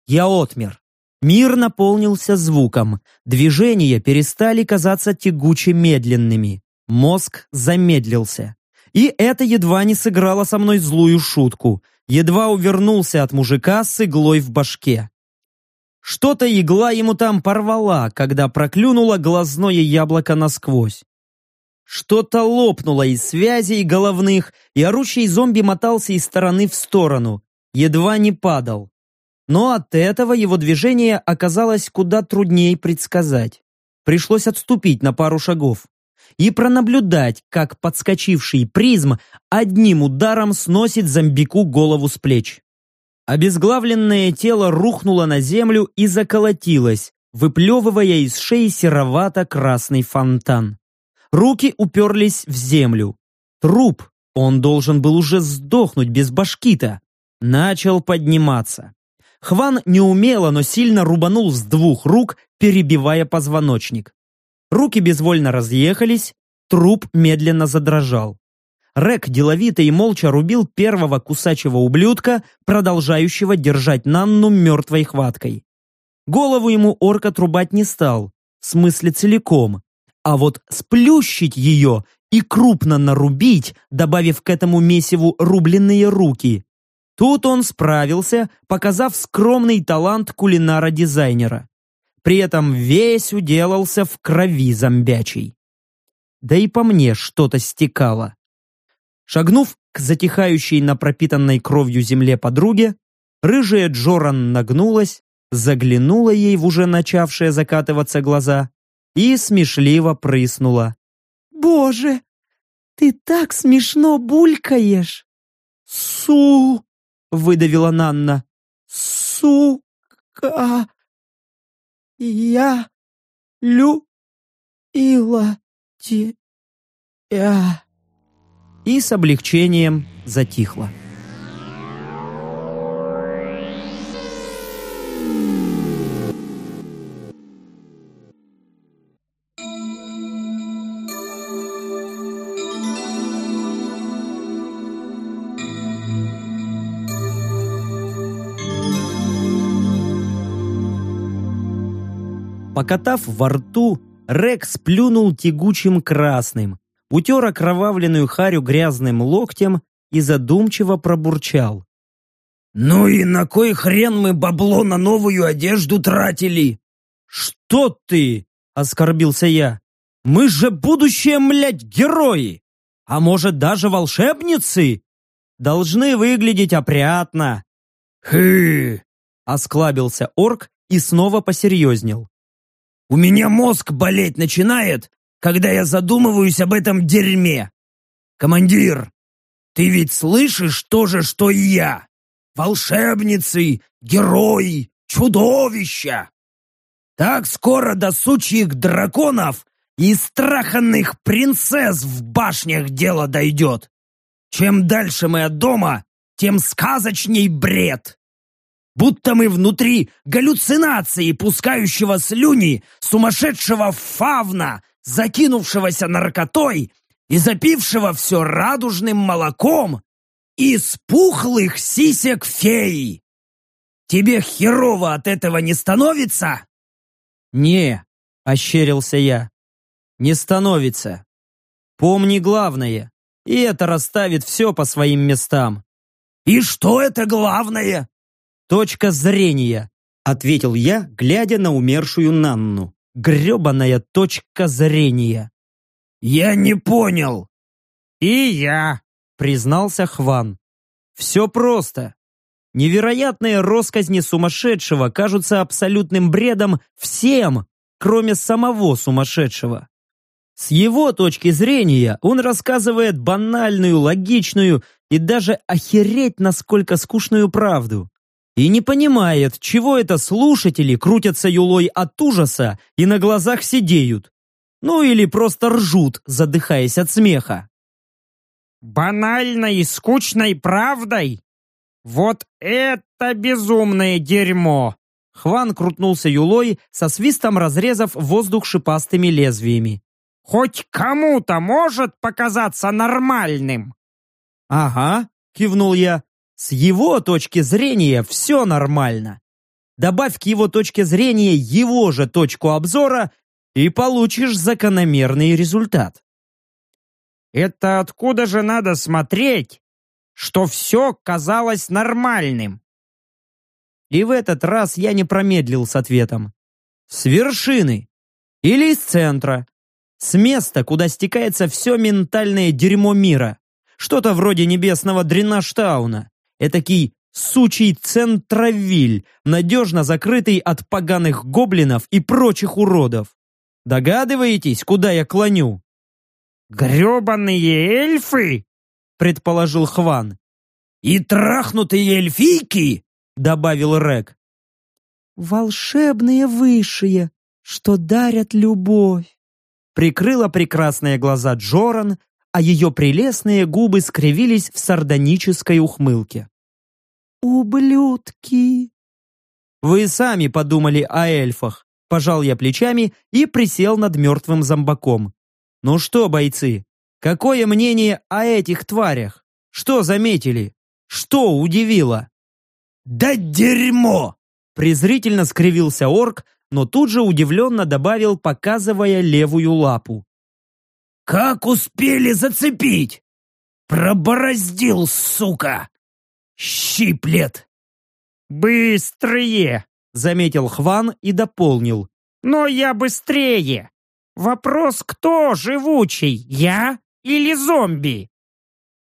S1: Я отмер. Мир наполнился звуком. Движения перестали казаться тягуче медленными. Мозг замедлился. И это едва не сыграло со мной злую шутку. Едва увернулся от мужика с иглой в башке. Что-то игла ему там порвала, когда проклюнула глазное яблоко насквозь. Что-то лопнуло из связей головных, и орущий зомби мотался из стороны в сторону, едва не падал. Но от этого его движение оказалось куда труднее предсказать. Пришлось отступить на пару шагов и пронаблюдать, как подскочивший призм одним ударом сносит зомбику голову с плеч. Обезглавленное тело рухнуло на землю и заколотилось, выплевывая из шеи серовато-красный фонтан. Руки уперлись в землю. Труп, он должен был уже сдохнуть без башкита, начал подниматься. Хван неумело, но сильно рубанул с двух рук, перебивая позвоночник. Руки безвольно разъехались, труп медленно задрожал. Рек деловито и молча рубил первого кусачего ублюдка, продолжающего держать Нанну мертвой хваткой. Голову ему орк отрубать не стал, в смысле целиком, а вот сплющить ее и крупно нарубить, добавив к этому месиву рубленные руки. Тут он справился, показав скромный талант кулинара-дизайнера. При этом весь уделался в крови зомбячей. Да и по мне что-то стекало. Шагнув к затихающей на пропитанной кровью земле подруге, рыжая Джоран нагнулась, заглянула ей в уже начавшие закатываться глаза и смешливо прыснула.
S2: «Боже, ты так смешно булькаешь!» «Су!» — выдавила Нанна. «Сука! Я любила тебя!»
S1: и с облегчением затихло. Покатав во рту, Рекс плюнул тягучим красным, утер окровавленную харю грязным локтем и задумчиво пробурчал.
S2: «Ну и на кой хрен мы бабло на новую одежду тратили?»
S1: «Что ты?» — оскорбился я. «Мы же будущие, млядь, герои! А может, даже волшебницы? Должны выглядеть опрятно!»
S2: «Хы!»
S1: — осклабился орк и снова посерьезнел.
S2: «У меня мозг болеть начинает, когда я задумываюсь об этом дерьме. Командир, ты ведь слышишь то же, что и я? Волшебницы, герои, чудовища. Так скоро до сучьих драконов и страханных принцесс в башнях дело дойдет. Чем дальше мы от дома, тем сказочней бред. Будто мы внутри галлюцинации, пускающего слюни сумасшедшего фавна, закинувшегося наркотой и запившего все радужным молоком из пухлых сисек феи. Тебе херово от этого не становится?
S1: Не, ощерился я. Не становится. Помни главное, и это расставит все по своим местам.
S2: И что это главное?
S1: Точка зрения, ответил я, глядя на умершую Нанну. Гребаная точка зрения.
S2: Я не понял.
S1: И я, признался Хван. Все просто. Невероятные росказни сумасшедшего кажутся абсолютным бредом всем, кроме самого сумасшедшего. С его точки зрения он рассказывает банальную, логичную и даже охереть насколько скучную правду. И не понимает, чего это слушатели крутятся юлой от ужаса и на глазах сидеют. Ну или просто ржут, задыхаясь от смеха.
S2: Банальной и скучной правдой? Вот это безумное дерьмо!
S1: Хван крутнулся юлой, со свистом разрезав воздух шипастыми лезвиями.
S2: Хоть кому-то может показаться нормальным.
S1: Ага, кивнул я. С его точки зрения все нормально. Добавь к его точке зрения его же точку обзора и получишь закономерный результат.
S2: Это откуда же надо смотреть, что все казалось нормальным?
S1: И в этот раз я не промедлил с ответом. С вершины. Или из центра. С места, куда стекается все ментальное дерьмо мира. Что-то вроде небесного Дренаштауна. Этакий сучий центровиль, надежно закрытый от поганых гоблинов и прочих уродов. Догадываетесь, куда я клоню?
S2: «Гребаные эльфы!» — предположил Хван. «И трахнутые эльфийки!» — добавил Рек.
S4: «Волшебные высшие, что дарят любовь!»
S1: Прикрыла прекрасные глаза Джоран, а ее прелестные губы скривились в сардонической ухмылке.
S4: «Ублюдки!»
S1: «Вы сами подумали о эльфах», пожал я плечами и присел над мертвым зомбаком. Ну что, бойцы, какое мнение о этих тварях? Что заметили? Что удивило?
S2: Да дерьмо!
S1: Презрительно скривился орк, но тут же удивленно добавил, показывая левую лапу.
S2: «Как успели зацепить? Пробороздил, сука! Щиплет!» «Быстрее!» — заметил Хван и дополнил. «Но я быстрее! Вопрос, кто живучий, я или зомби?»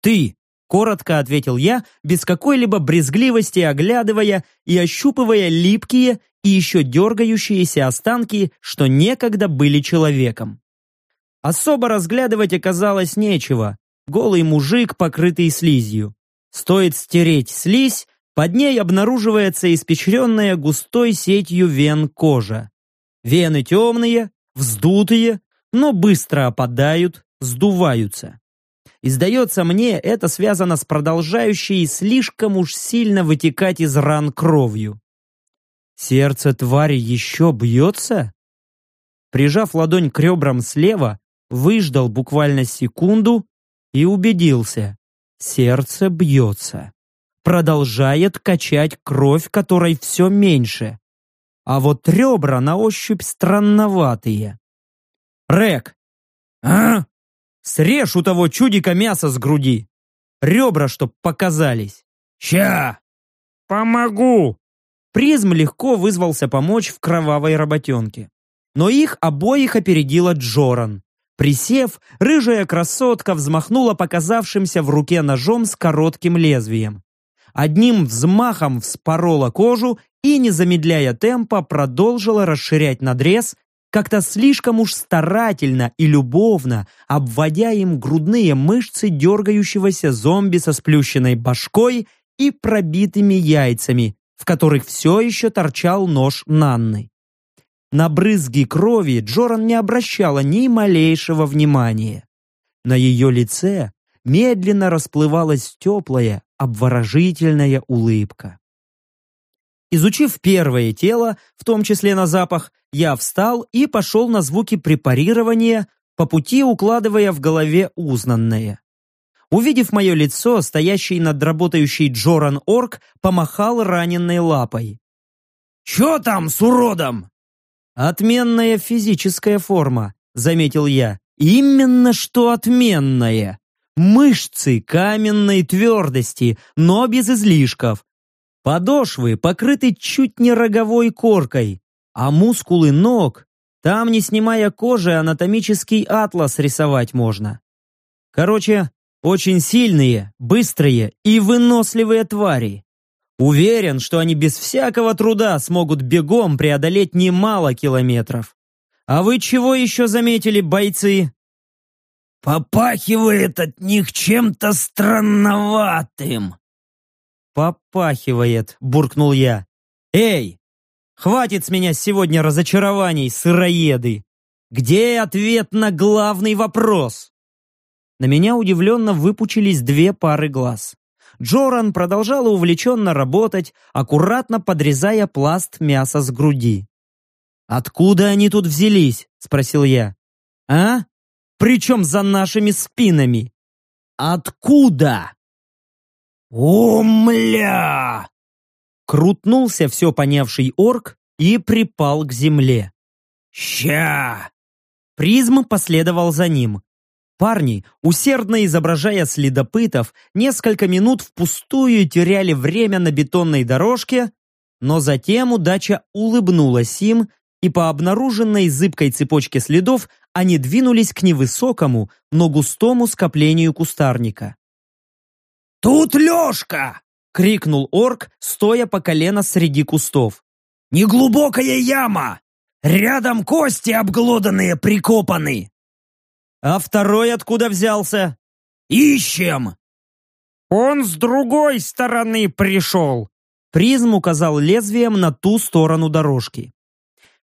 S1: «Ты!» — коротко ответил я, без какой-либо брезгливости оглядывая и ощупывая липкие и еще дергающиеся останки, что некогда были человеком. Особо разглядывать оказалось нечего. Голый мужик, покрытый слизью. Стоит стереть слизь, под ней обнаруживается испечренная густой сетью вен кожа. Вены темные, вздутые, но быстро опадают, сдуваются. И сдается мне, это связано с продолжающей слишком уж сильно вытекать из ран кровью. Сердце твари еще бьется? Прижав ладонь к ребрам слева, выждал буквально секунду и убедился. Сердце бьется. Продолжает качать кровь, которой все меньше а вот ребра на ощупь странноватые. Рек! А? Срежь у того чудика мясо с груди. Ребра, чтоб показались.
S2: Ща! Помогу!
S1: Призм легко вызвался помочь в кровавой работенке. Но их обоих опередила Джоран. Присев, рыжая красотка взмахнула показавшимся в руке ножом с коротким лезвием. Одним взмахом вспорола кожу и, не замедляя темпа, продолжила расширять надрез, как-то слишком уж старательно и любовно, обводя им грудные мышцы дергающегося зомби со сплющенной башкой и пробитыми яйцами, в которых все еще торчал нож Нанны. На брызги крови Джоран не обращала ни малейшего внимания. На ее лице медленно расплывалась теплая, обворожительная улыбка. Изучив первое тело, в том числе на запах, я встал и пошел на звуки препарирования, по пути укладывая в голове узнанное. Увидев мое лицо, стоящий над работающей Джоран Орк помахал раненной лапой.
S2: «Чё там с уродом?»
S1: «Отменная физическая форма», — заметил я. «Именно что отменная. Мышцы каменной твердости, но без излишков. Подошвы покрыты чуть не роговой коркой, а мускулы ног, там, не снимая кожи, анатомический атлас рисовать можно. Короче, очень сильные, быстрые и выносливые твари. Уверен, что они без всякого труда смогут бегом преодолеть немало километров. А вы чего еще заметили, бойцы?
S2: Попахивает от них чем-то странноватым.
S1: «Попахивает», — буркнул я. «Эй, хватит с меня сегодня разочарований, сыроеды! Где ответ на главный вопрос?» На меня удивленно выпучились две пары глаз. Джоран продолжала увлеченно работать, аккуратно подрезая пласт мяса с груди. «Откуда они тут взялись?» — спросил я. «А? Причем за нашими спинами?» «Откуда?»
S2: «Умля!»
S1: Крутнулся все понявший орк и припал к земле.
S2: «Ща!»
S1: Призм последовал за ним. Парни, усердно изображая следопытов, несколько минут впустую теряли время на бетонной дорожке, но затем удача улыбнулась им, и по обнаруженной зыбкой цепочке следов они двинулись к невысокому, но густому скоплению кустарника.
S2: «Тут Лешка!»
S1: — крикнул орк, стоя по колено среди кустов.
S2: «Неглубокая яма! Рядом кости обглоданные прикопаны!»
S1: «А второй откуда взялся?»
S2: «Ищем!»
S5: «Он с другой стороны пришел!»
S1: Призм указал лезвием на ту сторону дорожки.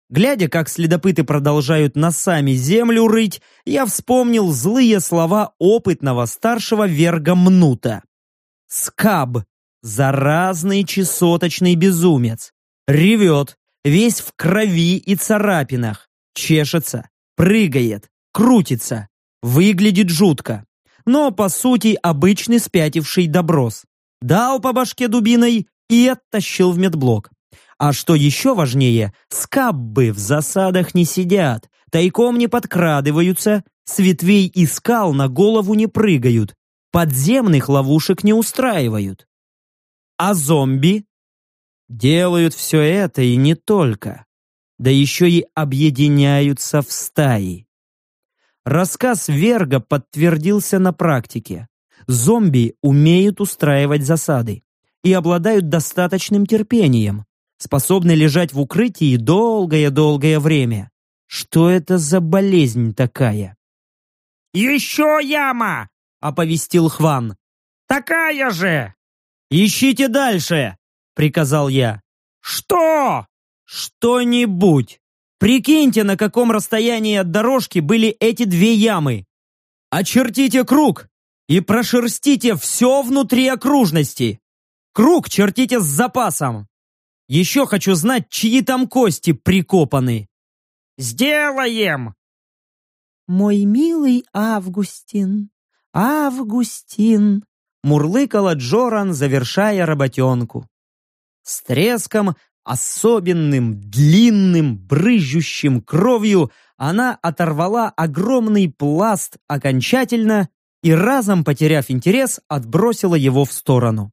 S1: Глядя, как следопыты продолжают носами землю рыть, я вспомнил злые слова опытного старшего верга Мнута. Скаб, заразный чесоточный безумец, ревет, весь в крови и царапинах, чешется, прыгает, крутится, выглядит жутко. Но, по сути, обычный спятивший доброс. Дал по башке дубиной и оттащил в медблок. А что еще важнее, скаббы в засадах не сидят, тайком не подкрадываются, с ветвей и скал на голову не прыгают, подземных ловушек не устраивают. А зомби делают все это и не только, да еще и объединяются в стаи. Рассказ Верга подтвердился на практике. Зомби умеют устраивать засады и обладают достаточным терпением, способны лежать в укрытии долгое-долгое время. Что это за болезнь такая?
S5: «Еще яма!» — оповестил Хван. «Такая же!»
S1: «Ищите дальше!» — приказал я.
S5: «Что?»
S1: «Что-нибудь! Прикиньте, на каком расстоянии от дорожки были эти две ямы. Очертите круг и прошерстите все внутри окружности. Круг чертите с запасом. Еще хочу знать, чьи там кости прикопаны».
S5: «Сделаем!»
S4: «Мой милый Августин, Августин!»
S1: Мурлыкала Джоран, завершая работенку. С треском, особенным, длинным, брызжущим кровью, она оторвала огромный пласт окончательно и, разом потеряв интерес, отбросила его в сторону.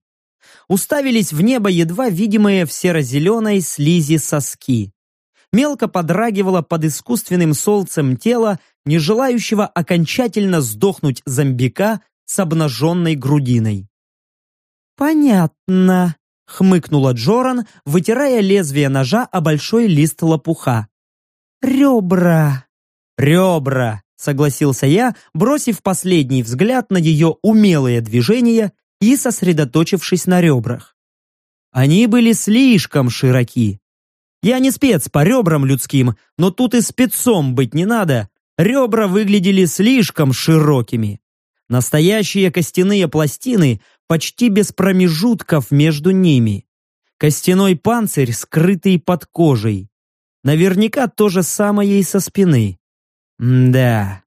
S1: Уставились в небо едва видимые в серо-зеленой слизи соски. Мелко подрагивало под искусственным солнцем тело, не желающего окончательно сдохнуть зомбика с обнаженной грудиной.
S4: «Понятно», — хмыкнула
S1: Джоран, вытирая лезвие ножа о большой лист лопуха.
S4: «Ребра».
S1: «Ребра», — согласился я, бросив последний взгляд на ее умелые движения и сосредоточившись на ребрах. Они были слишком широки. Я не спец по ребрам людским, но тут и спецом быть не надо, Ребра выглядели слишком широкими. Настоящие костяные пластины почти без промежутков между ними. Костяной панцирь, скрытый под кожей. Наверняка то же самое и со спины. да.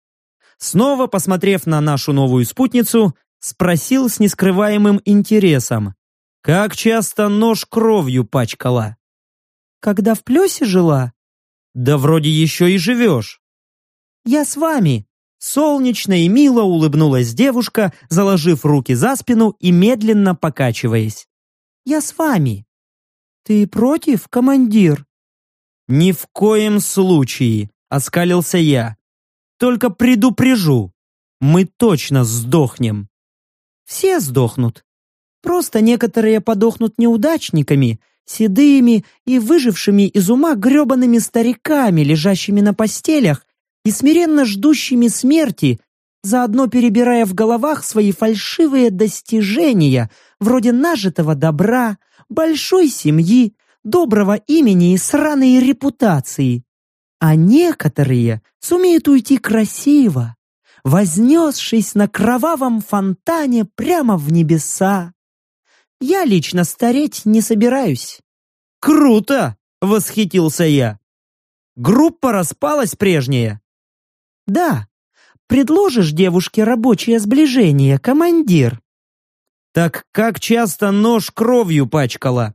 S1: Снова посмотрев на нашу новую спутницу, спросил с нескрываемым интересом. Как часто нож кровью пачкала?
S4: Когда в плесе жила?
S1: Да вроде еще и живешь.
S4: Я с вами.
S1: Солнечно и мило улыбнулась девушка, заложив руки за спину и медленно покачиваясь.
S4: Я с вами. Ты против, командир?
S1: Ни в коем случае, оскалился я. Только предупрежу, мы точно сдохнем.
S4: Все сдохнут. Просто некоторые подохнут неудачниками, седыми и выжившими из ума гребаными стариками, лежащими на постелях и смиренно ждущими смерти, заодно перебирая в головах свои фальшивые достижения, вроде нажитого добра, большой семьи, доброго имени и сраной репутации. А некоторые сумеют уйти красиво, вознесшись на кровавом фонтане прямо в небеса. Я лично стареть не собираюсь.
S1: Круто! Восхитился я. Группа распалась прежняя?
S4: Да. Предложишь девушке рабочее сближение, командир?
S1: Так как часто нож кровью пачкала?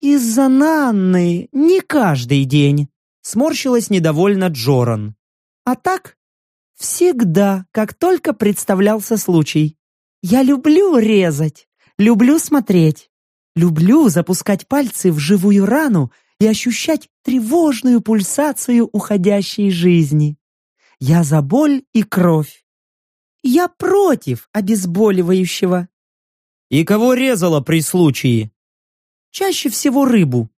S4: Из-за Нанны не каждый день. Сморщилась недовольно Джоран. А так, всегда, как только представлялся случай. Я люблю резать. Люблю смотреть. Люблю запускать пальцы в живую рану и ощущать тревожную пульсацию уходящей жизни. Я за боль и кровь. Я против обезболивающего.
S1: И кого резала при случае?
S4: Чаще всего рыбу.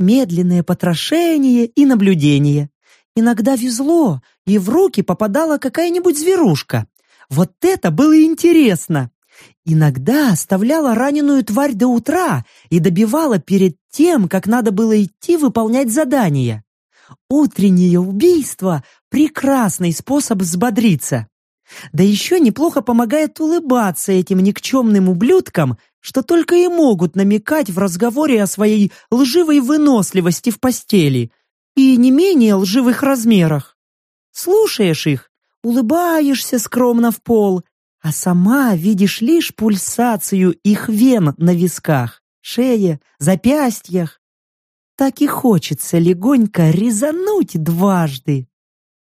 S4: Медленное потрошение и наблюдение. Иногда везло, и в руки попадала какая-нибудь зверушка. Вот это было интересно. Иногда оставляла раненую тварь до утра и добивала перед тем, как надо было идти выполнять задание. Утреннее убийство – прекрасный способ взбодриться. Да еще неплохо помогает улыбаться этим никчемным ублюдкам, что только и могут намекать в разговоре о своей лживой выносливости в постели и не менее лживых размерах. Слушаешь их, улыбаешься скромно в пол а сама видишь лишь пульсацию их вен на висках, шее, запястьях. Так и хочется легонько резануть дважды.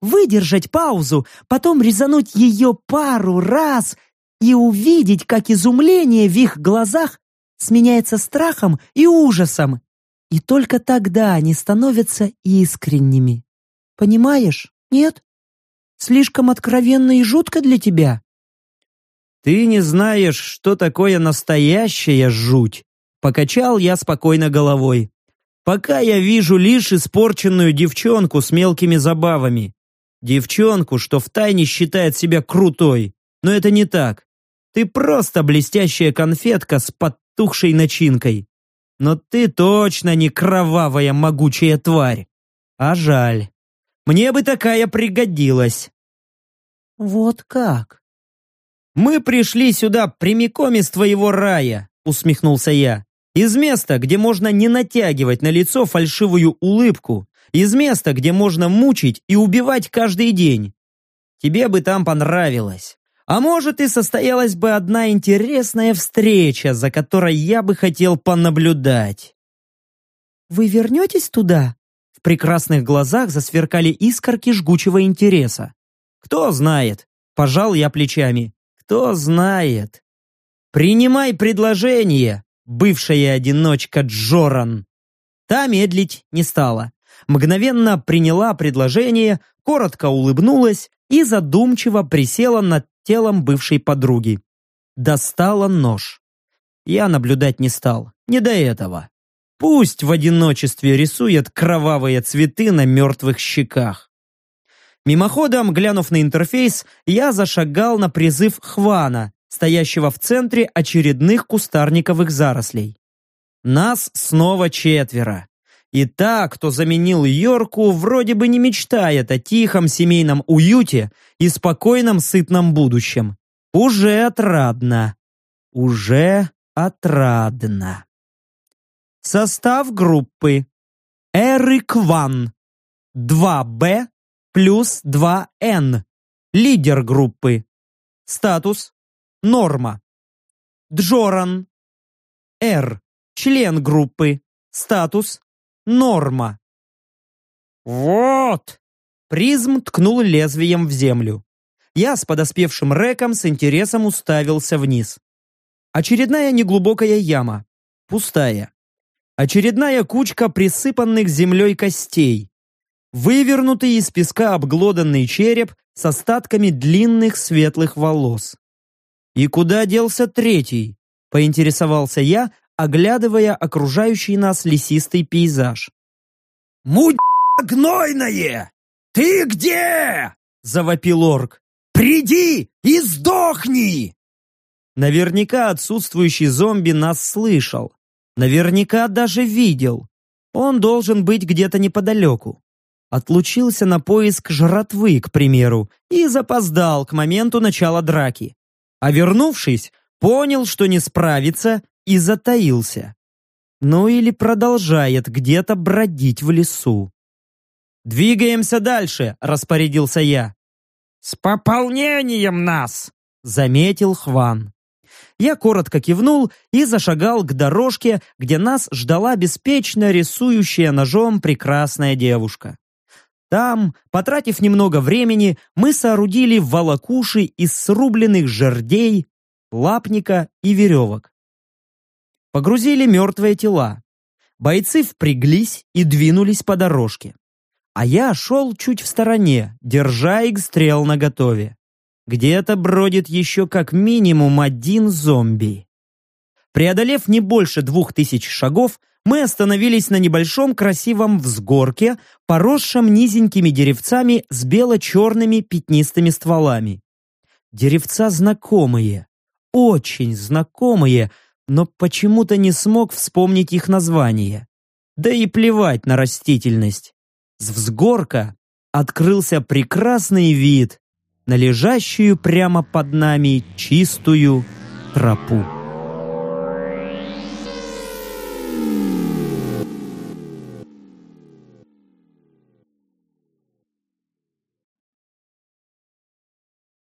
S4: Выдержать паузу, потом резануть ее пару раз и увидеть, как изумление в их глазах сменяется страхом и ужасом. И только тогда они становятся искренними. Понимаешь? Нет? Слишком откровенно и жутко для тебя?
S1: «Ты не знаешь, что такое настоящая жуть!» Покачал я спокойно головой. «Пока я вижу лишь испорченную девчонку с мелкими забавами. Девчонку, что втайне считает себя крутой. Но это не так. Ты просто блестящая конфетка с подтухшей начинкой. Но ты точно не кровавая могучая тварь. А жаль. Мне бы такая пригодилась».
S4: «Вот как?»
S1: «Мы пришли сюда прямиком из твоего рая», — усмехнулся я. «Из места, где можно не натягивать на лицо фальшивую улыбку, из места, где можно мучить и убивать каждый день. Тебе бы там понравилось. А может, и состоялась бы одна интересная встреча, за которой я бы хотел понаблюдать».
S4: «Вы вернетесь туда?» В прекрасных глазах засверкали искорки жгучего интереса.
S1: «Кто знает?» – пожал я плечами. Кто знает. Принимай предложение, бывшая одиночка Джоран. Та медлить не стала. Мгновенно приняла предложение, коротко улыбнулась и задумчиво присела над телом бывшей подруги. Достала нож. Я наблюдать не стал, не до этого. Пусть в одиночестве рисует кровавые цветы на мертвых щеках. Мимоходом, глянув на интерфейс, я зашагал на призыв Хвана, стоящего в центре очередных кустарниковых зарослей. Нас снова четверо. И та, кто заменил Йорку, вроде бы не мечтает о тихом семейном уюте и спокойном сытном будущем. Уже отрадно. Уже отрадно. Состав группы. Эрикван. 2Б плюс 2Н. Лидер группы. Статус. Норма. Джоран. Р. Член группы. Статус. Норма.
S6: Вот!
S1: Призм ткнул лезвием в землю. Я с подоспевшим реком с интересом уставился вниз. Очередная неглубокая яма. Пустая. Очередная кучка присыпанных землей костей. Вывернутый из песка обглоданный череп с остатками длинных светлых волос. «И куда делся третий?» – поинтересовался я, оглядывая окружающий нас лесистый пейзаж.
S6: «Мудь гнойное! Ты где?»
S1: – завопил орк.
S6: «Приди и сдохни!»
S1: Наверняка отсутствующий зомби нас слышал. Наверняка даже видел. Он должен быть где-то неподалеку. Отлучился на поиск жратвы, к примеру, и запоздал к моменту начала драки. А вернувшись, понял, что не справится, и затаился. Ну или продолжает где-то бродить в лесу. «Двигаемся дальше», — распорядился я.
S6: «С пополнением нас!»
S1: — заметил Хван. Я коротко кивнул и зашагал к дорожке, где нас ждала беспечно рисующая ножом прекрасная девушка. Там, потратив немного времени, мы соорудили волокуши из срубленных жердей, лапника и веревок. Погрузили мертвые тела. Бойцы впряглись и двинулись по дорожке. А я шел чуть в стороне, держа их стрел наготове. Где-то бродит еще как минимум один зомби. Преодолев не больше двух тысяч шагов, мы остановились на небольшом красивом взгорке, поросшем низенькими деревцами с бело-черными пятнистыми стволами. Деревца знакомые, очень знакомые, но почему-то не смог вспомнить их название. Да и плевать на растительность. С взгорка открылся прекрасный вид на лежащую прямо под нами чистую тропу.